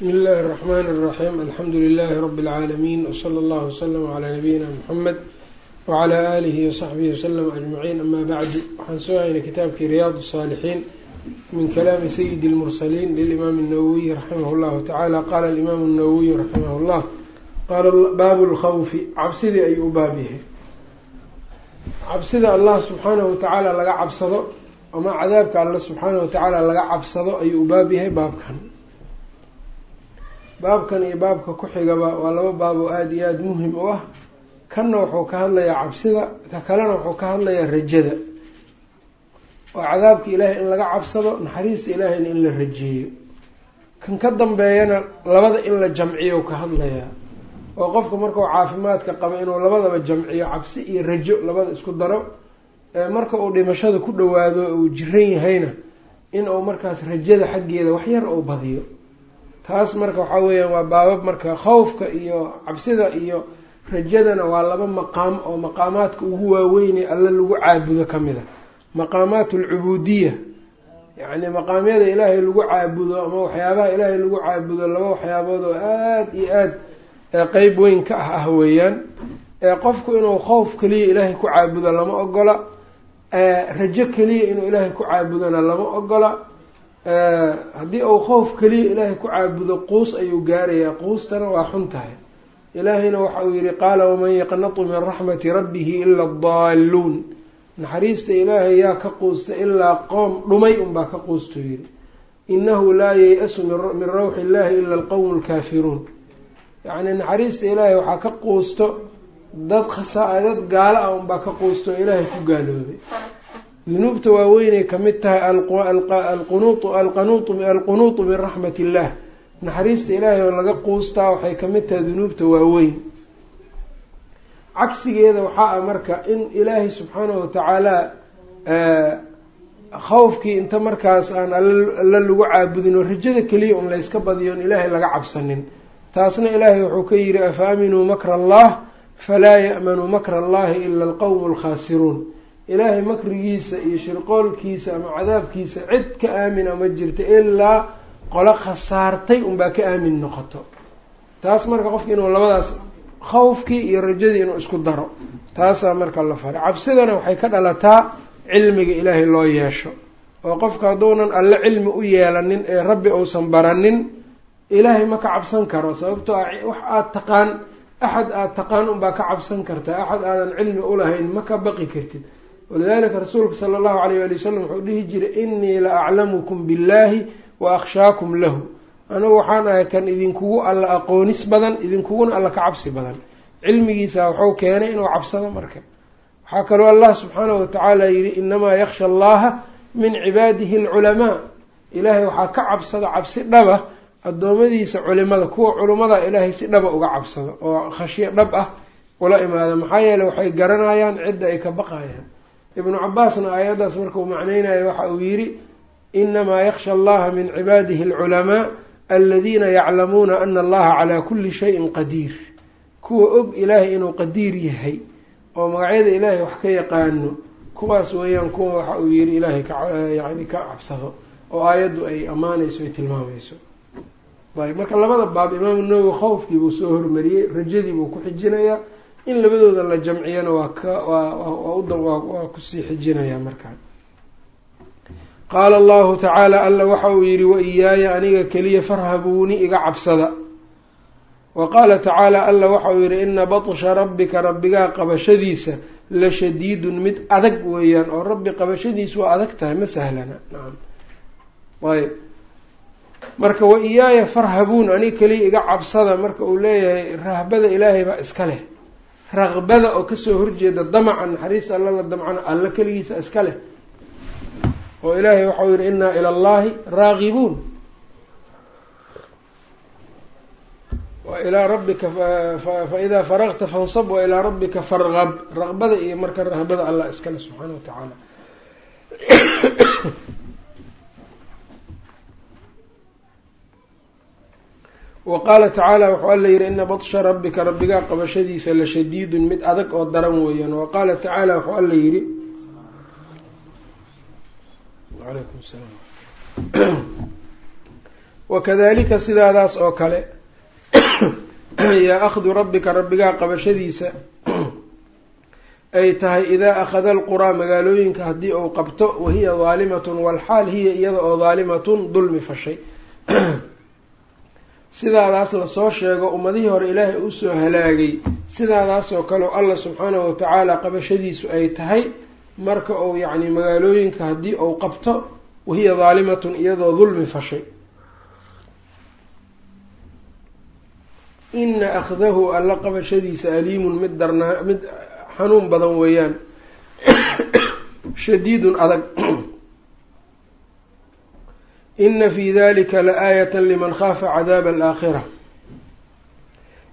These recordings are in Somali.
bsmi illaahi الرحmn الرaxيim alxamdu لilaahi rabi اlcaalamiin wslى اllah wslm عlى nabiyina mxamed wعlى alihi وsaxbihi wslm ajmaciin ama bacdu waxaan soo haynay kitaabkii riyaad الصاalixiin min kalaami sayidi اlmursaliin lilimaam الnawowiyi raximah اllahu tacala qala alimaamu الnawowiyu raximah اllah qaala baabu اlkhawfi cabsidii ayuu u baab yahay cabsida allah subxaanahu watacaala laga cabsado ama cadaabka alla subxaanahu watacaala laga cabsado ayuu u baab yahay baabkan baabkan iyo baabka ku xigaba waa laba baab oo aada iyo aada muhiim u ah. Kanna wuxuu ka hadlayaa cabsida ka kalena wuxuu ka hadlayaa rajada. Oo cadaabka ilaahay in laga cabsado naxariista ilaahayna in la rajeeyo. Kan ka dambeeyana labada in la jamciyo ka hadlayaa. Oo qofka markau caafimaadka qabo inuu labadaba jamciyo cabsi iyo rajo labada isku daro marka uu dhimashada ku dhawaado uu jiran yahayna in uu markaas rajada xaggeeda waxyar uu badiyo taas marka waxaa weeyaan waa baabab marka khawfka iyo cabsida iyo rajadana waa laba maqaam oo maqaamaadka ugu waaweynay alla lagu caabudo ka mid a. Maqaamaat alcubuudiya yacni maqaamyada ilaahay lagu caabudo ama waxyaabaha ilaahay lagu caabudo laba waxyaabood oo aada iyo aada qeyb weyn ka ah ah weeyaan. Qofku inuu khowf keliya ilaahay ku caabudo lama ogola. Rajo keliya inuu ilaahay ku caabudona lama ogola haddii uu khowf keliya ilaahay ku caabudo quus ayuu gaarayaa quustana waa xun tahay. Ilaahayna waxa uu yihi qaala waman yaqnatu min raxmati rabbihi ila adaalluun naxariista ilaahay yaa ka quusta ilaa qoom dhumay unbaa ka quustu yidhi. Inahu laa yay-asu min rawxi illahi ila alqowmu alkaafiruun yacni naxariista ilaahay waxaa ka quusto dad dad gaalo ah unbaa ka quusto oo ilaahay ku gaaloobay dunuubta waaweynay ka mid tahay alqunuutu min raxmat illah naxariista ilaahay oo laga quustaa waxay ka mid tahay dunuubta waaweyn. Cagsigeeda waxaa ah marka in ilaahay subxaanahu watacaala khawfkii inta markaas aan alla lagu caabudin oo rajada keliya un layska badiyo on ilaahay laga cabsanin. Taasna ilaahay wuxuu ka yidhi afa aaminuu makra allah falaa ya'manuu makra allahi ila alqowmu alkhaasiruun ilaahay makrigiisa iyo shirqoolkiisa ama cadaabkiisa cid ka aamina ma jirta ilaa qolo khasaartay unbaa ka aamin noqoto. Taas marka qofka inuu labadaas khawfkii iyo rajadii inuu isku daro taasaa marka la faray. Cabsidana waxay ka dhalataa cilmiga ilaahay loo yeesho. Oo qofka hadduunan alle cilmi u yeelanin ee rabbi uusan baranin ilaahay ma ka cabsan karo sababtoo ah wax aada taqaan axad aada taqaan unbaa ka cabsan kartaa axad aadan cilmi ulahayn ma ka baqi kartid walidalika rasuulka sala allahu alayh wali wasalam wuxuu dhihi jiray inii la aclamukum billahi wa akhshaakum lahu. Anugu waxaan ahay kan idinkugu alla aqoonis badan idinkuguna alla ka cabsi badan. Cilmigiisa waxuu keenay inuu cabsado marka. Waxaa kaloo allah subxaanahu watacaala yihi inamaa yaksha allaha min cibaadihi alculamaa. Ilaahay waxaa ka cabsado cabsi dhaba addoommadiisa culimada kuwa culimmada ilaahay si dhaba uga cabsado oo khashyo dhab ah ula imaado maxaa yeeley waxay garanayaan cidda ay ka baqayaan ibnu cabaasna aayaddaas markuu macneynayo waxa uu yidhi inamaa yaksha allaha min cibaadihi alculamaa aladiina yaclamuuna ana allaha calaa kulli shayin qadiir. Kuwa og ilaahay inuu qadiir yahay oo magacyada ilaahay wax ka yaqaano kuwaas weeyaan kuwa waxa uu yihi ilaahay kayani ka cabsado oo aayaddu ay ammaanayso ay tilmaamayso. Ayb marka labada baab imaamu nawowi khawfkii buu soo hormariyey rajadii buu ku xijinayaa in labadooda la jamciyana waa ka waa ku sii xijinayaa markaa. Qaala allahu tacaala alla waxa uu yihi waiyaaya aniga keliya farhabuuni iga cabsada. Wa qaala tacaala alla waxa uu yihi ina batsha rabbika rabbigaa qabashadiisa la shadiidun mid adag weeyaan oo rabbi qabashadiisa waa adag tahay ma sahlana. Nacam ayb marka wa iyaaya farhabuun aniga keliya iga cabsada. Marka uu leeyahay rahbada ilaahay baa iska leh raqbada oo ka soo horjeeda damaca naxariista alla la damcana alla keligiisa iska leh. Oo ilaahay waxau yihi innaa ila allahi raagibuun. Wa rabbika faidaa faragta fansab wa ilaa rabbika fargab raqbada iyo marka rahbada allah iskale subxaana wa tacaala wa qaala tacaala wuxuu alla yihi ina batsha rabbika rabbigaa qabashadiisa la shadiidun mid adag oo daran weeyaan. Wa qaala tacaala wuxuu alla salaam. Wakadalika sidaadaas oo kale yaa akhdu rabbika rabbigaa qabashadiisa ay tahay idaa akhada alquraa magaalooyinka haddii uu qabto wahiya daalimatun walxaal hiya iyada oo daalimatun dulmi fashay sidaadaas la soo sheego ummadihii hore ilaahay u soo halaagay. Sidaadaasoo kale allah subxaanahu watacaala qabashadiisu ay tahay marka uu yacni magaalooyinka haddii uu qabto wahiya daalimatun iyadoo dulmi fashay. Ina akhdahu alla qabashadiisa aliimun mid darnaa mid xanuun badan weeyaan. Shadiidun adag ina fii dalika la aayatan liman khaafa cadaaba alaakhira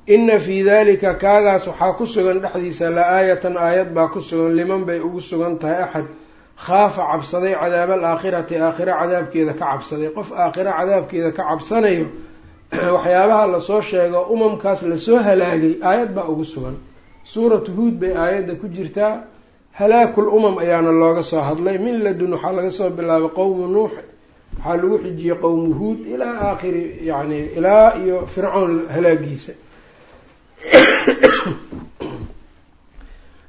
ina fii dalika kaagaas waxaa ku sugan dhexdiisa la aayatan aayad baa ku sugan liman bay ugu sugan tahay axad khaafa cabsaday cadaaba alaakhirati aakhira cadaabkeeda ka cabsaday qof aakhira cadaabkeeda ka cabsanayo waxyaabaha la soo sheego umamkaas la soo halaagay aayad baa ugu sugan suuratu huud bay aayadda ku jirtaa halaakul umam ayaana looga soo hadlay min ladun waxaa laga soo bilaabay qowmu nuux waxaa lagu xijiyey qowmu huud ilaa aakhiri yani ilaa iyo fircoon halaagiisa.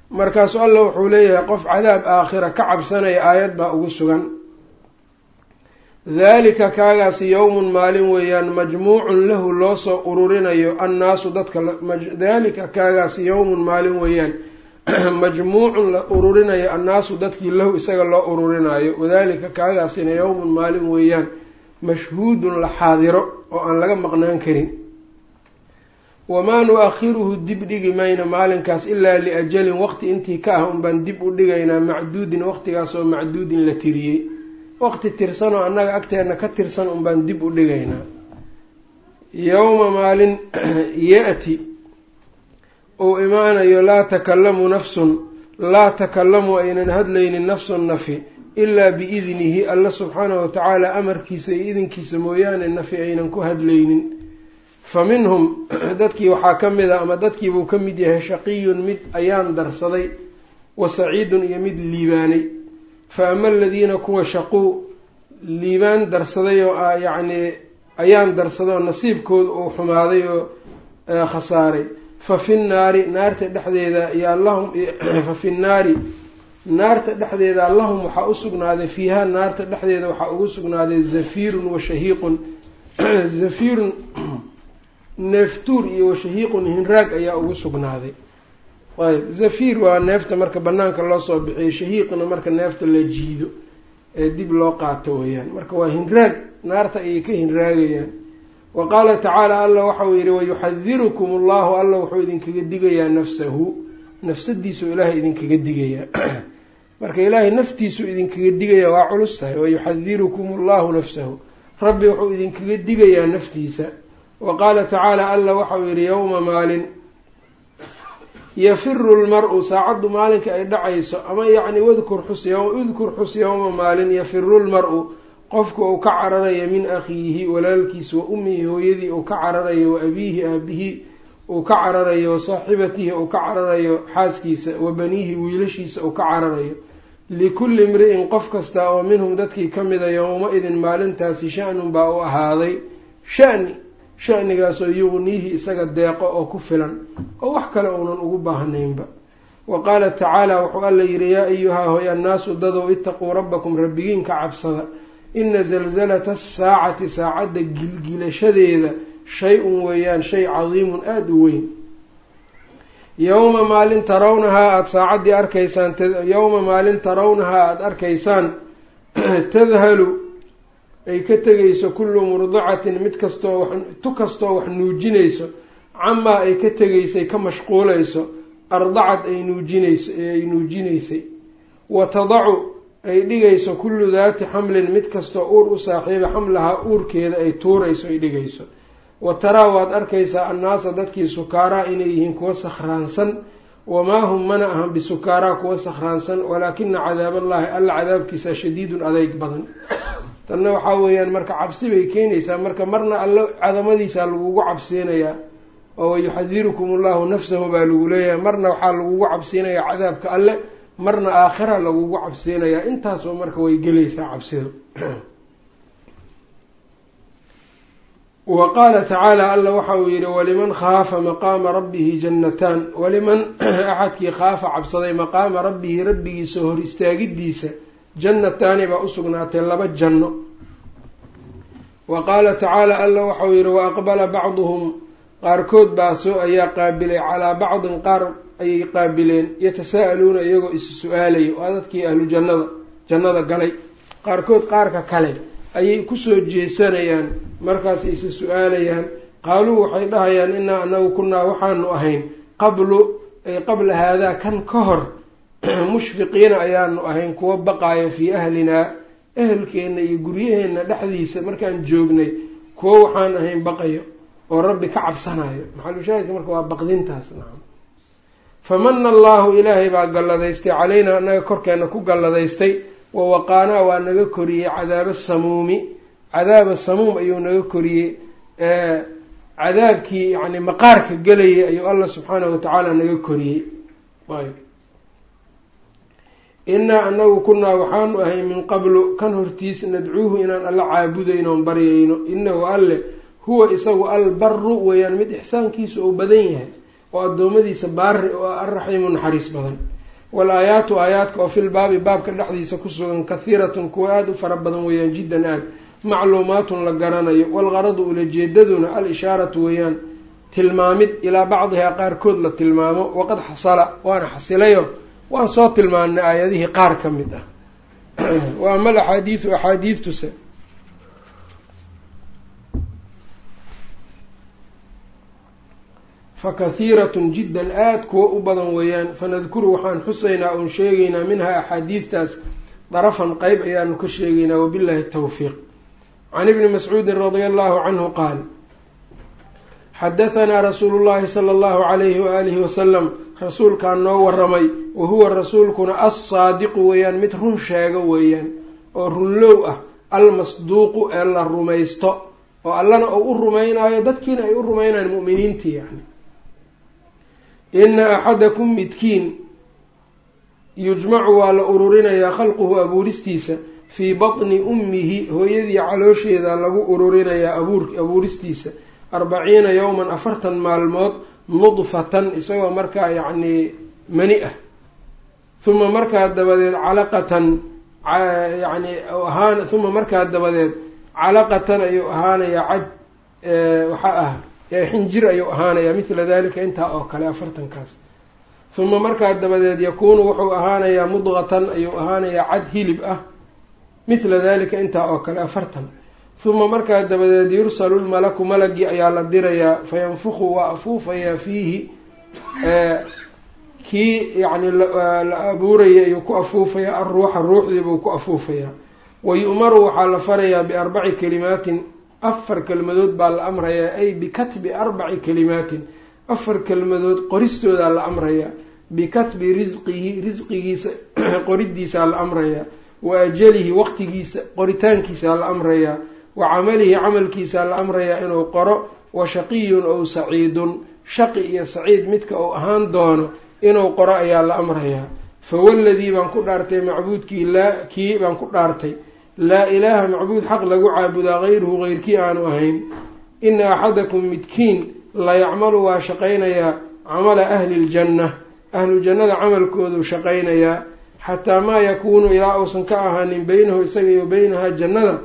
Markaasu alla wuxuu leeyahay qof cadaab aakhira ka cabsanaya aayad baa ugu sugan. Daalika kaagaasi yowmun maalin weeyaan majmuucun lahu loo soo ururinayo annaasu dadka daalika kaagaasi yowmun maalin weeyaan majmuucun la ururinayo annaasu dadkii lahu isaga loo ururinayo wadaalika kaagaasina yowmun maalin weeyaan mashhuudun la xaadiro oo aan laga maqnaan karin. Wamaa nu-akhiruhu dib dhigi mayna maalinkaas ilaa liajalin waqti intii ka ah unbaan dib u dhigaynaa macduudin waqtigaasoo macduudin la tiriyey. Waqti tirsan oo annaga agteenna ka tirsan unbaan dib u dhigaynaa. Yowma maalin ya-ti uu imaanayo laa takallamu nafsun laa takallamu aynan hadlaynin nafsun nafi ilaa biidnihi. Alla subxaanahu watacaala amarkiisa iyo idinkiisa mooyaane nafi aynan ku hadlaynin. Fa minhum dadkii waxaa ka mid a ama dadkiibuu ka mid yahay shaqiyun mid ayaan darsaday wa saciidun iyo mid liibaanay. Fa ama aladiina kuwa shaquu liibaan darsaday oo yacnii ayaan darsaday oo nasiibkooda uu xumaaday oo khasaaray fa fi nnaari naarta dhexdeeda yaa lahum fa fi nnaari naarta dhexdeeda lahum waxaa u sugnaaday fiiha naarta dhexdeeda waxaa ugu sugnaaday zafiirun wa shahiiqun. Zafiirun neeftuur iyo washahiiqun hinraag ayaa ugu sugnaaday. Ayb zafiir waa neefta marka banaanka loo soo bixiyo shahiiqna marka neefta la jiido ee dib loo qaato weeyaan. Marka waa hinraag naarta ayay ka hinraagayaan wa qaala tacaala alla waxau yidhi wayuxadirukum allahu alla wuxuu idinkaga digayaa nafsahu nafsadiisuu ilaahay idinkaga digayaa. Marka ilaahay naftiisuu idinkaga digayaa waa culus tahay. Wayuxadirukum allahu nafsahu. Rabbi wuxuu idinkaga digayaa naftiisa. Wa qaala tacaala alla waxau yidhi yowma maalin yafiru lmar-u saacaddu maalinka ay dhacayso ama yacni wadkur xus udkur xus yowma maalin yafiru lmar-u qofku uu ka cararayo min akhiihi walaalkiisa wa ummihi hooyadii uu ka cararayo wa abiihi aabihii uu ka cararayo wa saaxibatihi uu ka cararayo xaaskiisa wa baniihi wiilashiisa uu ka cararayo likulli imri'in qof kasta oo minhum dadkii ka mida yowma-idin maalintaasi sha-nun baa u ahaaday. Shani shanigaasoo yuqniihi isaga deeqo oo ku filan oo wax kale uunan ugu baahnaynba. Wa qaala tacaala wuxuu alla yidhi yaa ayuhaa hoy annaasu dadow itaquu rabbakum rabbigiin ka cabsada ina zalzalata asaacati saacadda gilgilashadeeda shay-un weeyaan shay cadiimun aada u weyn. Yowma maalin tarawnahaa aada saacaddii arkaysaan yowma maalin tarawnahaa aada arkaysaan tadhalu ay ka tegayso kullu murdicatin mid kastoo wax tu kastoo wax nuujinayso camaa ay ka tegaysay ka mashquulayso ardacad ay nuujinayso ay nuujinaysay. Wa tadacu ay dhigayso kullu daati xamlin mid kastoo uur u saaxiiba xamlahaa uurkeeda ay tuurayso ay dhigayso. Wa taraa waad arkaysaa annaasa dadkii sukaaraa inay yihiin kuwa sakhraansan. Wamaa hum mana ahan bisukaaraa kuwa sakhraansan. Walaakina cadaaballaahi alla cadaabkiisa shadiidun adeyg badan. Tanna waxaa weeyaan marka cabsi bay keenaysaa. Marka marna alla cadamadiisa lagugu cabsiinayaa oo wayuxadirukum allahu nafsahu baa lagu leeyahay. Marna waxaa lagugu cabsiinayaa cadaabka alle marna aakhira lagugu cabsiinayaa intaasba marka way gelaysaa cabsidu wa qaala tacaala alla waxa uu yidhi waliman khaafa maqaama rabbihi jannataan. Waliman axadkii khaafa cabsaday maqaama rabbihi rabbigiisa hor istaagidiisa jannataani baa usugnaatay laba janno. Wa qaala tacaala alla waxauu yidhi wa aqbala bacduhum. Qaarkood baa soo ayaa qaabilay calaa bacdin qaar ayay qaabileen yatasaa'aluuna iyagoo isu su'aalaya waa dadkii ahlu jannada jannada galay. Qaarkood qaarka kale ayay ku soo jeesanayaan markaasay isu su'aalayaan. Qaaluu waxay dhahayaan innaa anagu kunnaa waxaanu ahayn qablu qabla haadaa kan ka hor mushfiqiina ayaanu ahayn kuwa baqaaya fii ahlinaa ehelkeenna iyo guryaheenna dhexdiisa markaan joognay kuwo waxaan ahayn baqayo oo rabbi ka cabsanayo maxalushaahidka marka waa baqdintaas nacam famana allaahu ilaahay baa galladaystay calaynaa annaga korkeenna ku galladaystay wa waqaanaa waa naga koriyey cadaaba samuumi cadaaba samuum ayuu naga koriyey cadaabkii yani maqaarka gelayay ayuu allah subxaanahu watacaala naga koriyey. Innaa anagu kunnaa waxaanu ahay min qablu kan hortiis nadcuuhu inaan alla caabudayno on baryayno inahu alle huwa isagu albaru weeyaan mid ixsaankiisu uu badan yahay oo addoommadiisa baari oo alraxiimu naxariis badan. Wal aayaatu aayaadka oo fil baabi baabka dhexdiisa ku sugan kahiiratun kuwa aada u fara badan weeyaan jiddan aad. Macluumaatun la garanayo walgaradu ulajeedaduna al ishaaratu weeyaan tilmaamid ilaa bacdihaa qaarkood la tilmaamo waqad xasala waana xasilayo waan soo tilmaanay aayadihii qaar ka mid ah. Wa ama alaxaadiidu axaadiidtuse fa kahiiratun jiddan aada kuwa u badan weeyaan fanadkuru waxaan xusaynaa oon sheegaynaa minhaa axaadiidtaas darafan qeyb ayaanu ka sheegaynaa wabillahi tawfiiq can ibni mascuudin radia allahu canhu qaal xadahanaa rasuulu llahi sala allahu calayhi waaalihi wasalam rasuulkaa noo waramay wa huwa rasuulkuna assaadiqu weeyaan mid run sheego weeyaan oo runlow ah almasduuqu ee la rumaysto oo allana uu u rumaynaayo dadkiina ay u rumaynayaan mu'miniintii yani ina axadakum midkiin. Yujmacu waa la ururinayaa khalquhu abuuristiisa. Fii batni ummihi hooyadii caloosheeda lagu ururinayaa abuur abuuristiisa. Arbaciina yowman afartan maalmood nudfatan isagoo markaa yacnii mani ah. Uma markaa dabadeed calaqatan yani ahaan uma markaa dabadeed calaqatan ayuu ahaanayaa cad waxa ah xinjir ayuu ahaanayaa mithla dalika intaa oo kale afartankaas. Uma markaa dabadeed yakuunu wuxuu ahaanayaa mudqatan ayuu ahaanayaa cad hilib ah mithla dalika intaa oo kale afartan. Uma markaa dabadeed yursalu lmalaku malagii ayaa la dirayaa fayanfuku waa afuufayaa fiihi kii yacni la abuurayay ayuu ku afuufayaa alruuxa ruuxdiibuu ku afuufayaa wa yu'maru waxaa la farayaa biarbaci kalimaatin afar kelmadood baa la amrayaa ay bikatbi arbaci kalimaatin afar kelmadood qoristoodaa la amrayaa bikatbi risqihi risqigiisa qoridiisaa la amrayaa wa ajalihi waqtigiisa qoritaankiisaa la amrayaa wa camalihi camalkiisaa la amrayaa inuu qoro wa shaqiyun ow saciidun. Shaqi iyo saciid midka uu ahaan doono inuu qoro ayaa la amrayaa fawaladii baan ku dhaartay macbuudkii laa kii baan ku dhaartay laa ilaaha macbuud xaq lagu caabudaa hayruhu heyrkii aanu ahayn. Ina axadakum midkiin la yacmalu waa shaqaynayaa camala ahli ljanna ahlu jannada camalkooduu shaqaynayaa xataa maa yakuunu ilaa uusan ka ahaanin beynahu isaga iyo beynaha jannada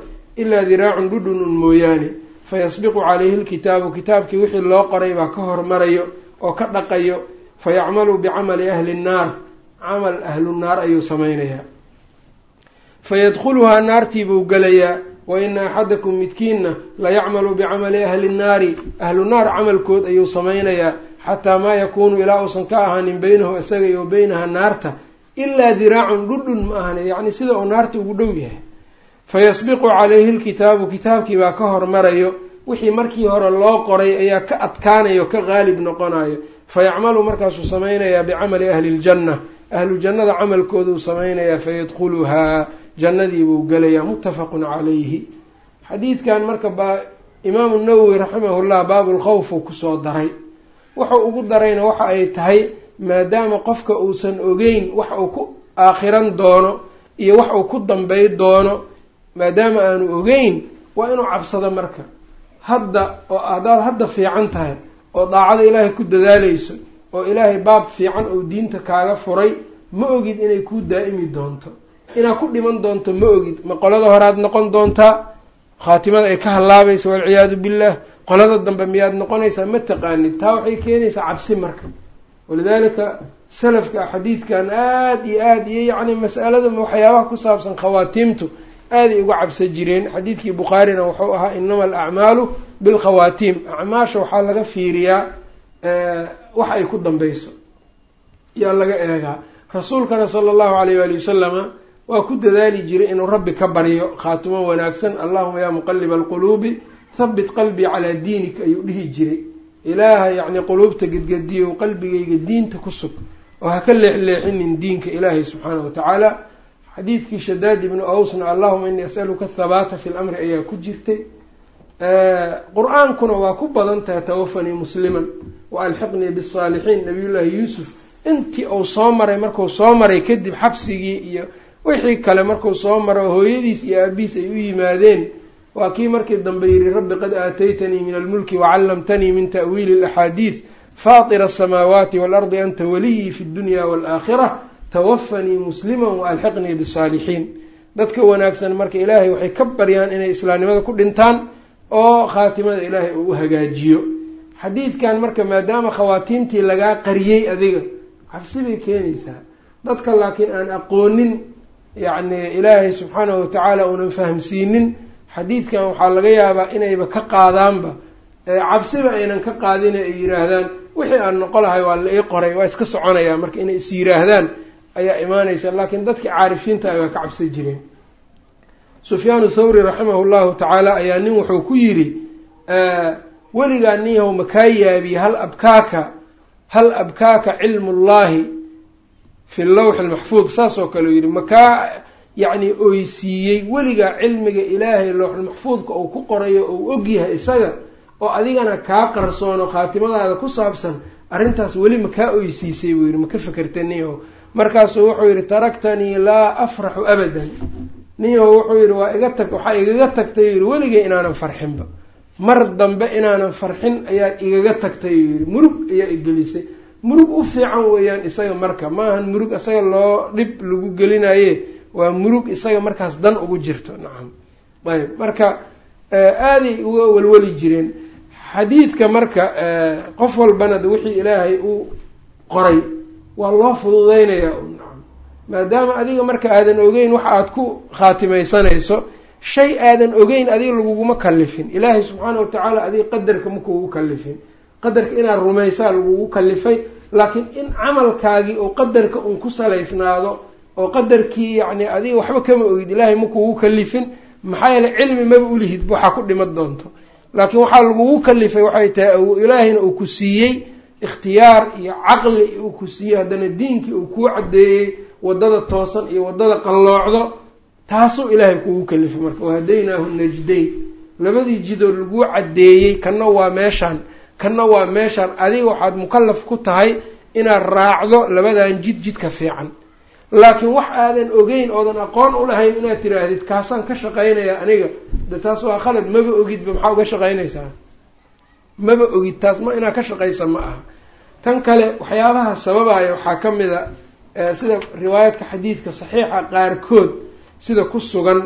ilaa diraacun dhudhunun mooyaane. Fayasbiqu calayhi lkitaabu kitaabkii wixii loo qoray baa ka hormarayo oo ka dhaqayo. Fayacmalu bicamali ahli nnaar camal ahlu naar ayuu samaynayaa fayadkhuluhaa naartii buu gelayaa wa ina axadakum midkiinna layacmalu bicamali ahli nnaari ahlu naar camalkood ayuu samaynayaa xataa maa yakuunu ilaa uusan ka ahaanin beynahu isaga iyo beynaha naarta ilaa diraacun dhudhun ma ahani yacni sida uu naarta ugu dhow yahay fayasbiqu calayhi lkitaabu kitaabkii baa ka hormarayo wixii markii hore loo qoray ayaa ka adkaanayo ka qaalib noqonayo fayacmalu markaasuu samaynayaa bicamali ahli ljanna ahlu jannada camalkooduu samaynayaa fayadkhuluhaa jannadii buu gelayaa muttafaqun calayhi. Xadiidkan marka baa imaamu nawowi raximahullah baabulkhawf uu ku soo daray. Wuxuu ugu darayna waxa ay tahay maadaama qofka uusan ogeyn wax uu ku aakhiran doono iyo wax uu ku dambay doono maadaama aanu ogeyn waa inuu cabsado marka. Hadda oo haddaad hadda fiican tahay oo daacada ilaahay ku dadaalayso oo ilaahay baab fiican oo diinta kaaga furay ma ogid inay kuu daa'imi doonto inaad ku dhiman doonto ma ogid. Ma qolada horead noqon doontaa khaatimada ay ka hallaabaysa walciyaadu billah. Qolada dambe miyaad noqonaysaa ma taqaanid. Taa waxay keenaysaa cabsi marka. Walidaalika salafka xadiidkan aada iyo aada iyo yacni mas'alada waxyaabaha ku saabsan khawaatiimtu aaday uga cabsan jireen. Xadiidkii bukhaarina wuxuu ahaa inama alacmaalu bilkhawaatiim. Acmaasha waxaa laga fiiriyaa wax ay ku dambayso. Yaa laga eegaa. Rasuulkana sala allahu alayh waali wasalama waa ku dadaali jiray inuu rabbi ka baryo khaatimo wanaagsan. Allahuma yaa muqaliba alquluubi habit qalbii calaa diinika ayuu dhihi jiray. Ilaaha yacni quluubta gedgediyow qalbigayga diinta ku sug. Oo ha ka leexleexinin diinka ilaahay subxaana wa tacaala. Xadiidkii shadaad ibnu awsna allahuma inii asaluka athabaata fi lamri ayaa ku jirtay. Qur'aankuna waa ku badan tahay tawafanii musliman. Wa alxiqnii bisaalixiin nabiyullaahi yuusuf. Intii uu soo maray markuu soo maray kadib xabsigii iyo wixii kale markuu soo maro hooyadiis iyo aabihiis ay u yimaadeen waa kii markii dambe yihi rabbi qad aataytanii min almulki wacallamtanii min ta'wiili alaxaadiid faatira asamaawaati waalardi anta waliyii fi dunya waalaakhira tawafanii muslima waalxiqnii bisaalixiin. Dadka wanaagsan marka ilaahay waxay ka baryaan inay islaamnimada ku dhintaan oo khaatimada ilaahay uu u hagaajiyo. Xadiidkan marka maadaama khawaatiimtii lagaa qariyey adiga cabsi bay keenaysaa. Dadka laakiin aan aqoonin yacni ilaahay subxaanahu watacaala uunan fahamsiinin. Xadiidkan waxaa laga yaabaa inayba ka qaadaanba cabsiba aynan ka qaadin ay yidhaahdaan wixii aan noqo lahay waa la ii qoray waa iska soconayaa marka inay is yidhaahdaan ayaa imaanaysa. Laakiin dadkii caarifiinta ay waa ka cabsan jireen sufyaanu thawri raximahu llahu tacaala ayaa nin wuxuu ku yidhi weligaa ninyahow makaa yaabiye hal abkaaka hal abkaaka cilmu llahi fi lawxi lmaxfuud saas oo kale u yidhi makaa yacni oysiiyey weligaa cilmiga ilaahay lowxulmaxfuudka uu ku qorayo ou ogyahay isaga oo adigana kaa qarsoono khaatimadaada ku saabsan arrintaas weli makaa oysiisay buu yidhi maka fekerta ninyahow markaasuu wuxuu yidhi taraktanii laa afraxu abadan. Ninyahow wuxuu yidhi waa iga tag waxaa igaga tagtay yidhi weligay inaanan farxinba. Mar dambe inaanan farxin ayaa igaga tagtay yidhi murug ayaa igelisay murug u fiican weeyaan isaga marka. Maahan murug isaga loo dhib lagu gelinaye waa murug isaga markaas dan ugu jirto. Nacam ayb marka aaday uga welweli jireen. Xadiidka marka qof walbana wixii ilaahay uu qoray waa loo fududeynayaa. Nacam maadaama adiga marka aadan ogeyn waxa aada ku khaatimaysanayso shay aadan ogeyn adiga laguguma kalifin ilaahay subxaana wa tacaala adiga qadarka ma kugu kalifin qadarka inaad rumaysaa lagugu kalifay laakiin in camalkaagii oo qadarka un ku salaysnaado oo qadarkii yacni adiga waxba kama ogid ilaahay ma kugu kalifin maxaa yeele cilmi maba ulihid waxaa ku dhiman doonto. Laakiin waxaa lagugu kalifay waxay tahay ilaahayna uu ku siiyey ikhtiyaar iyo caqli uu ku siiyey haddana diinkii uu kuu caddeeyey waddada toosan iyo waddada qalloocdo taasuu ilaahay kugu kalifay marka wahadaynaahu najdayn. Labadii jidoo laguu caddeeyey kanna waa meeshaan kanna waa meeshaan adiga waxaad mukalaf ku tahay inaad raacdo labadan jid jidka fiican. Laakiin wax aadan ogeyn oodan aqoon u lahayn inaad tiraahdid kaasaan ka shaqaynayaa aniga. De taas waa khalad maba ogidba maxaa uga shaqaynaysaa? Maba ogid taas ma inaad ka shaqaysa ma aha. Tan kale waxyaabaha sababaya waxaa ka mid a sida riwaayadka xadiidka saxiixa qaarkood sida ku sugan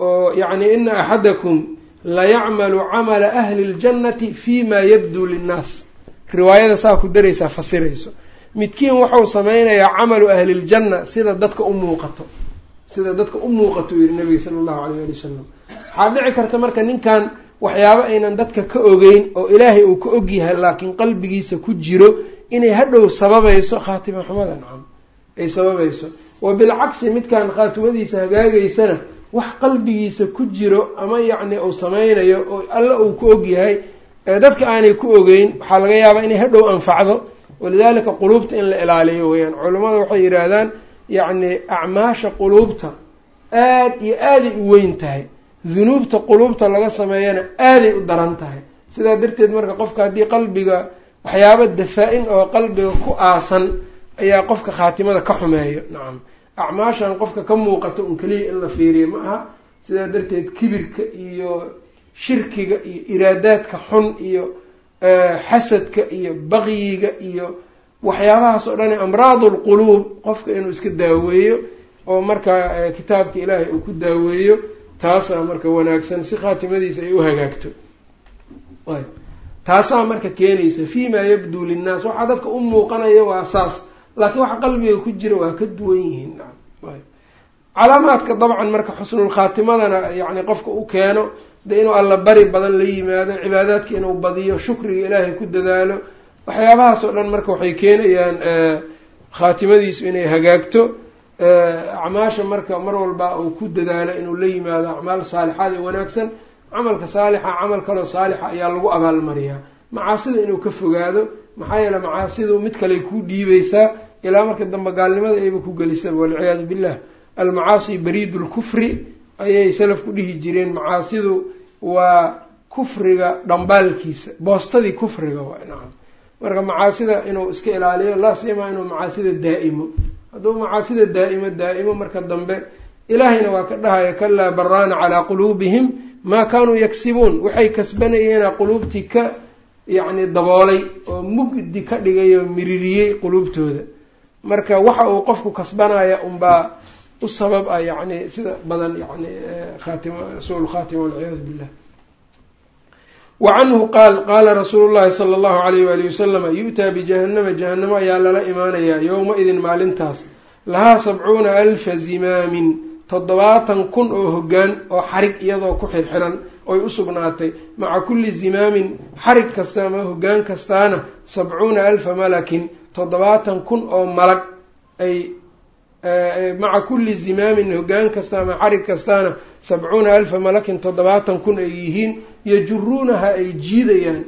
oo yacni ina axadakum layacmalu camala ahli اljannati fi ma yabduu linnaas. Riwaayada saa ku daraysaa fasirayso. Midkiin wuxuu sameynayaa camalu ahli ljanna sida dadka u muuqato. Sida dadka u muuqato u yihi nabiga sala allahu alayh ali wasalam waxaa dhici karta marka ninkan waxyaabo aynan dadka ka ogeyn oo ilaahay uu ka ogyahay laakiin qalbigiisa ku jiro inay hadhow sababayso khaatima xumada nacam. Ay sababayso. Wa bilcagsi midkan khaatimadiisa hagaagaysana wax qalbigiisa ku jiro ama yacni uu sameynayo oo alla uu ku ogyahay dadka aanay ku ogeyn waxaa laga yaabaa inay hadhow anfacdo. Walidaalika quluubta in la ilaaliyo weyaan culammada waxay yidhaahdaan yacni acmaasha quluubta aad iyo aaday u weyn tahay. Dunuubta quluubta laga sameeyana aaday u daran tahay. Sidaa darteed marka qofka haddii qalbiga waxyaaba dafaa-in oo qalbiga ku aasan ayaa qofka khaatimada ka xumeeyo. Nacam acmaashan qofka ka muuqato un keliya in la fiiriyo ma aha. Sidaa darteed kibirka iyo shirkiga iyo iraadaadka xun iyo xasadka iyo baqyiga iyo waxyaabahaas oo dhan amraadu lquluub qofka inuu iska daaweeyo oo markaa kitaabka ilaahay uu ku daaweeyo taasaa marka wanaagsan. Si khaatimadiisa ay u hagaagto. Taasaa marka keenaysa fi ma yabduu linnaas. Waxaa dadka u muuqanaya waa saas laakiin waxa qalbiga ku jira waa ka duwan yihiin. Calaamaadka dabcan marka xusnulkhaatimadana yani qofka u keeno de inuu alla bari badan la yimaado cibaadaadka inuu badiyo shukriga ilaahay ku dadaalo waxyaabahaas oo dhan marka waxay keenayaan khaatimadiisu inay hagaagto. Acmaasha marka mar walba uu ku dadaalo inuu la yimaado acmaal saalixaad ee wanaagsan camalka saalixa camal kaloo saalixa ayaa lagu abaalmariyaa. Macaasida inuu ka fogaado maxaa yeele macaasidu mid kaley kuu dhiibeysaa ilaa marka dambe gaalnimada ayba ku gelisaba walciyaadu billah. Almacaasi bariidu lkufri ayay salaf ku dhihi jireen. Macaasidu waa kufriga dhambaalkiisa boostadii kufriga waa nacam marka macaasida inuu iska ilaaliyo laa siyamaa inuu macaasida daa'imo. Hadduu macaasida daa'imo daa'imo marka dambe ilaahayna waa ka dhahaya kalaa baraana calaa quluubihim maa kaanuu yaksibuun. Waxay kasbanayeena quluubtii ka yacni daboolay oo mugdi ka dhigay oo miririyey quluubtooda marka waxa uu qofku kasbanaya unbaa u sabab ah yani sida badan yani khatim su'ul khaatima walciyaadu billah. Wa canhu qaal qaala rasuulu llahi sala allahu alayh waalihi wasalama yu'taa bijahanama jahanamo ayaa lala imaanayaa yowma-idin maalintaas lahaa sabcuuna alfa zimaamin toddobaatan kun oo hoggaan oo xarig iyadoo ku xirxiran oy u sugnaatay maca kulli zimaamin xarig kasta ama hoggaan kastaana sabcuuna alfa malakin toddobaatan kun oo malag ay maca kulli zimaamin hoggaan kasta ama xarig kastaana sabcuuna alfa malakin toddobaatan kun ay yihiin yajuruunaha ay jiidayaan.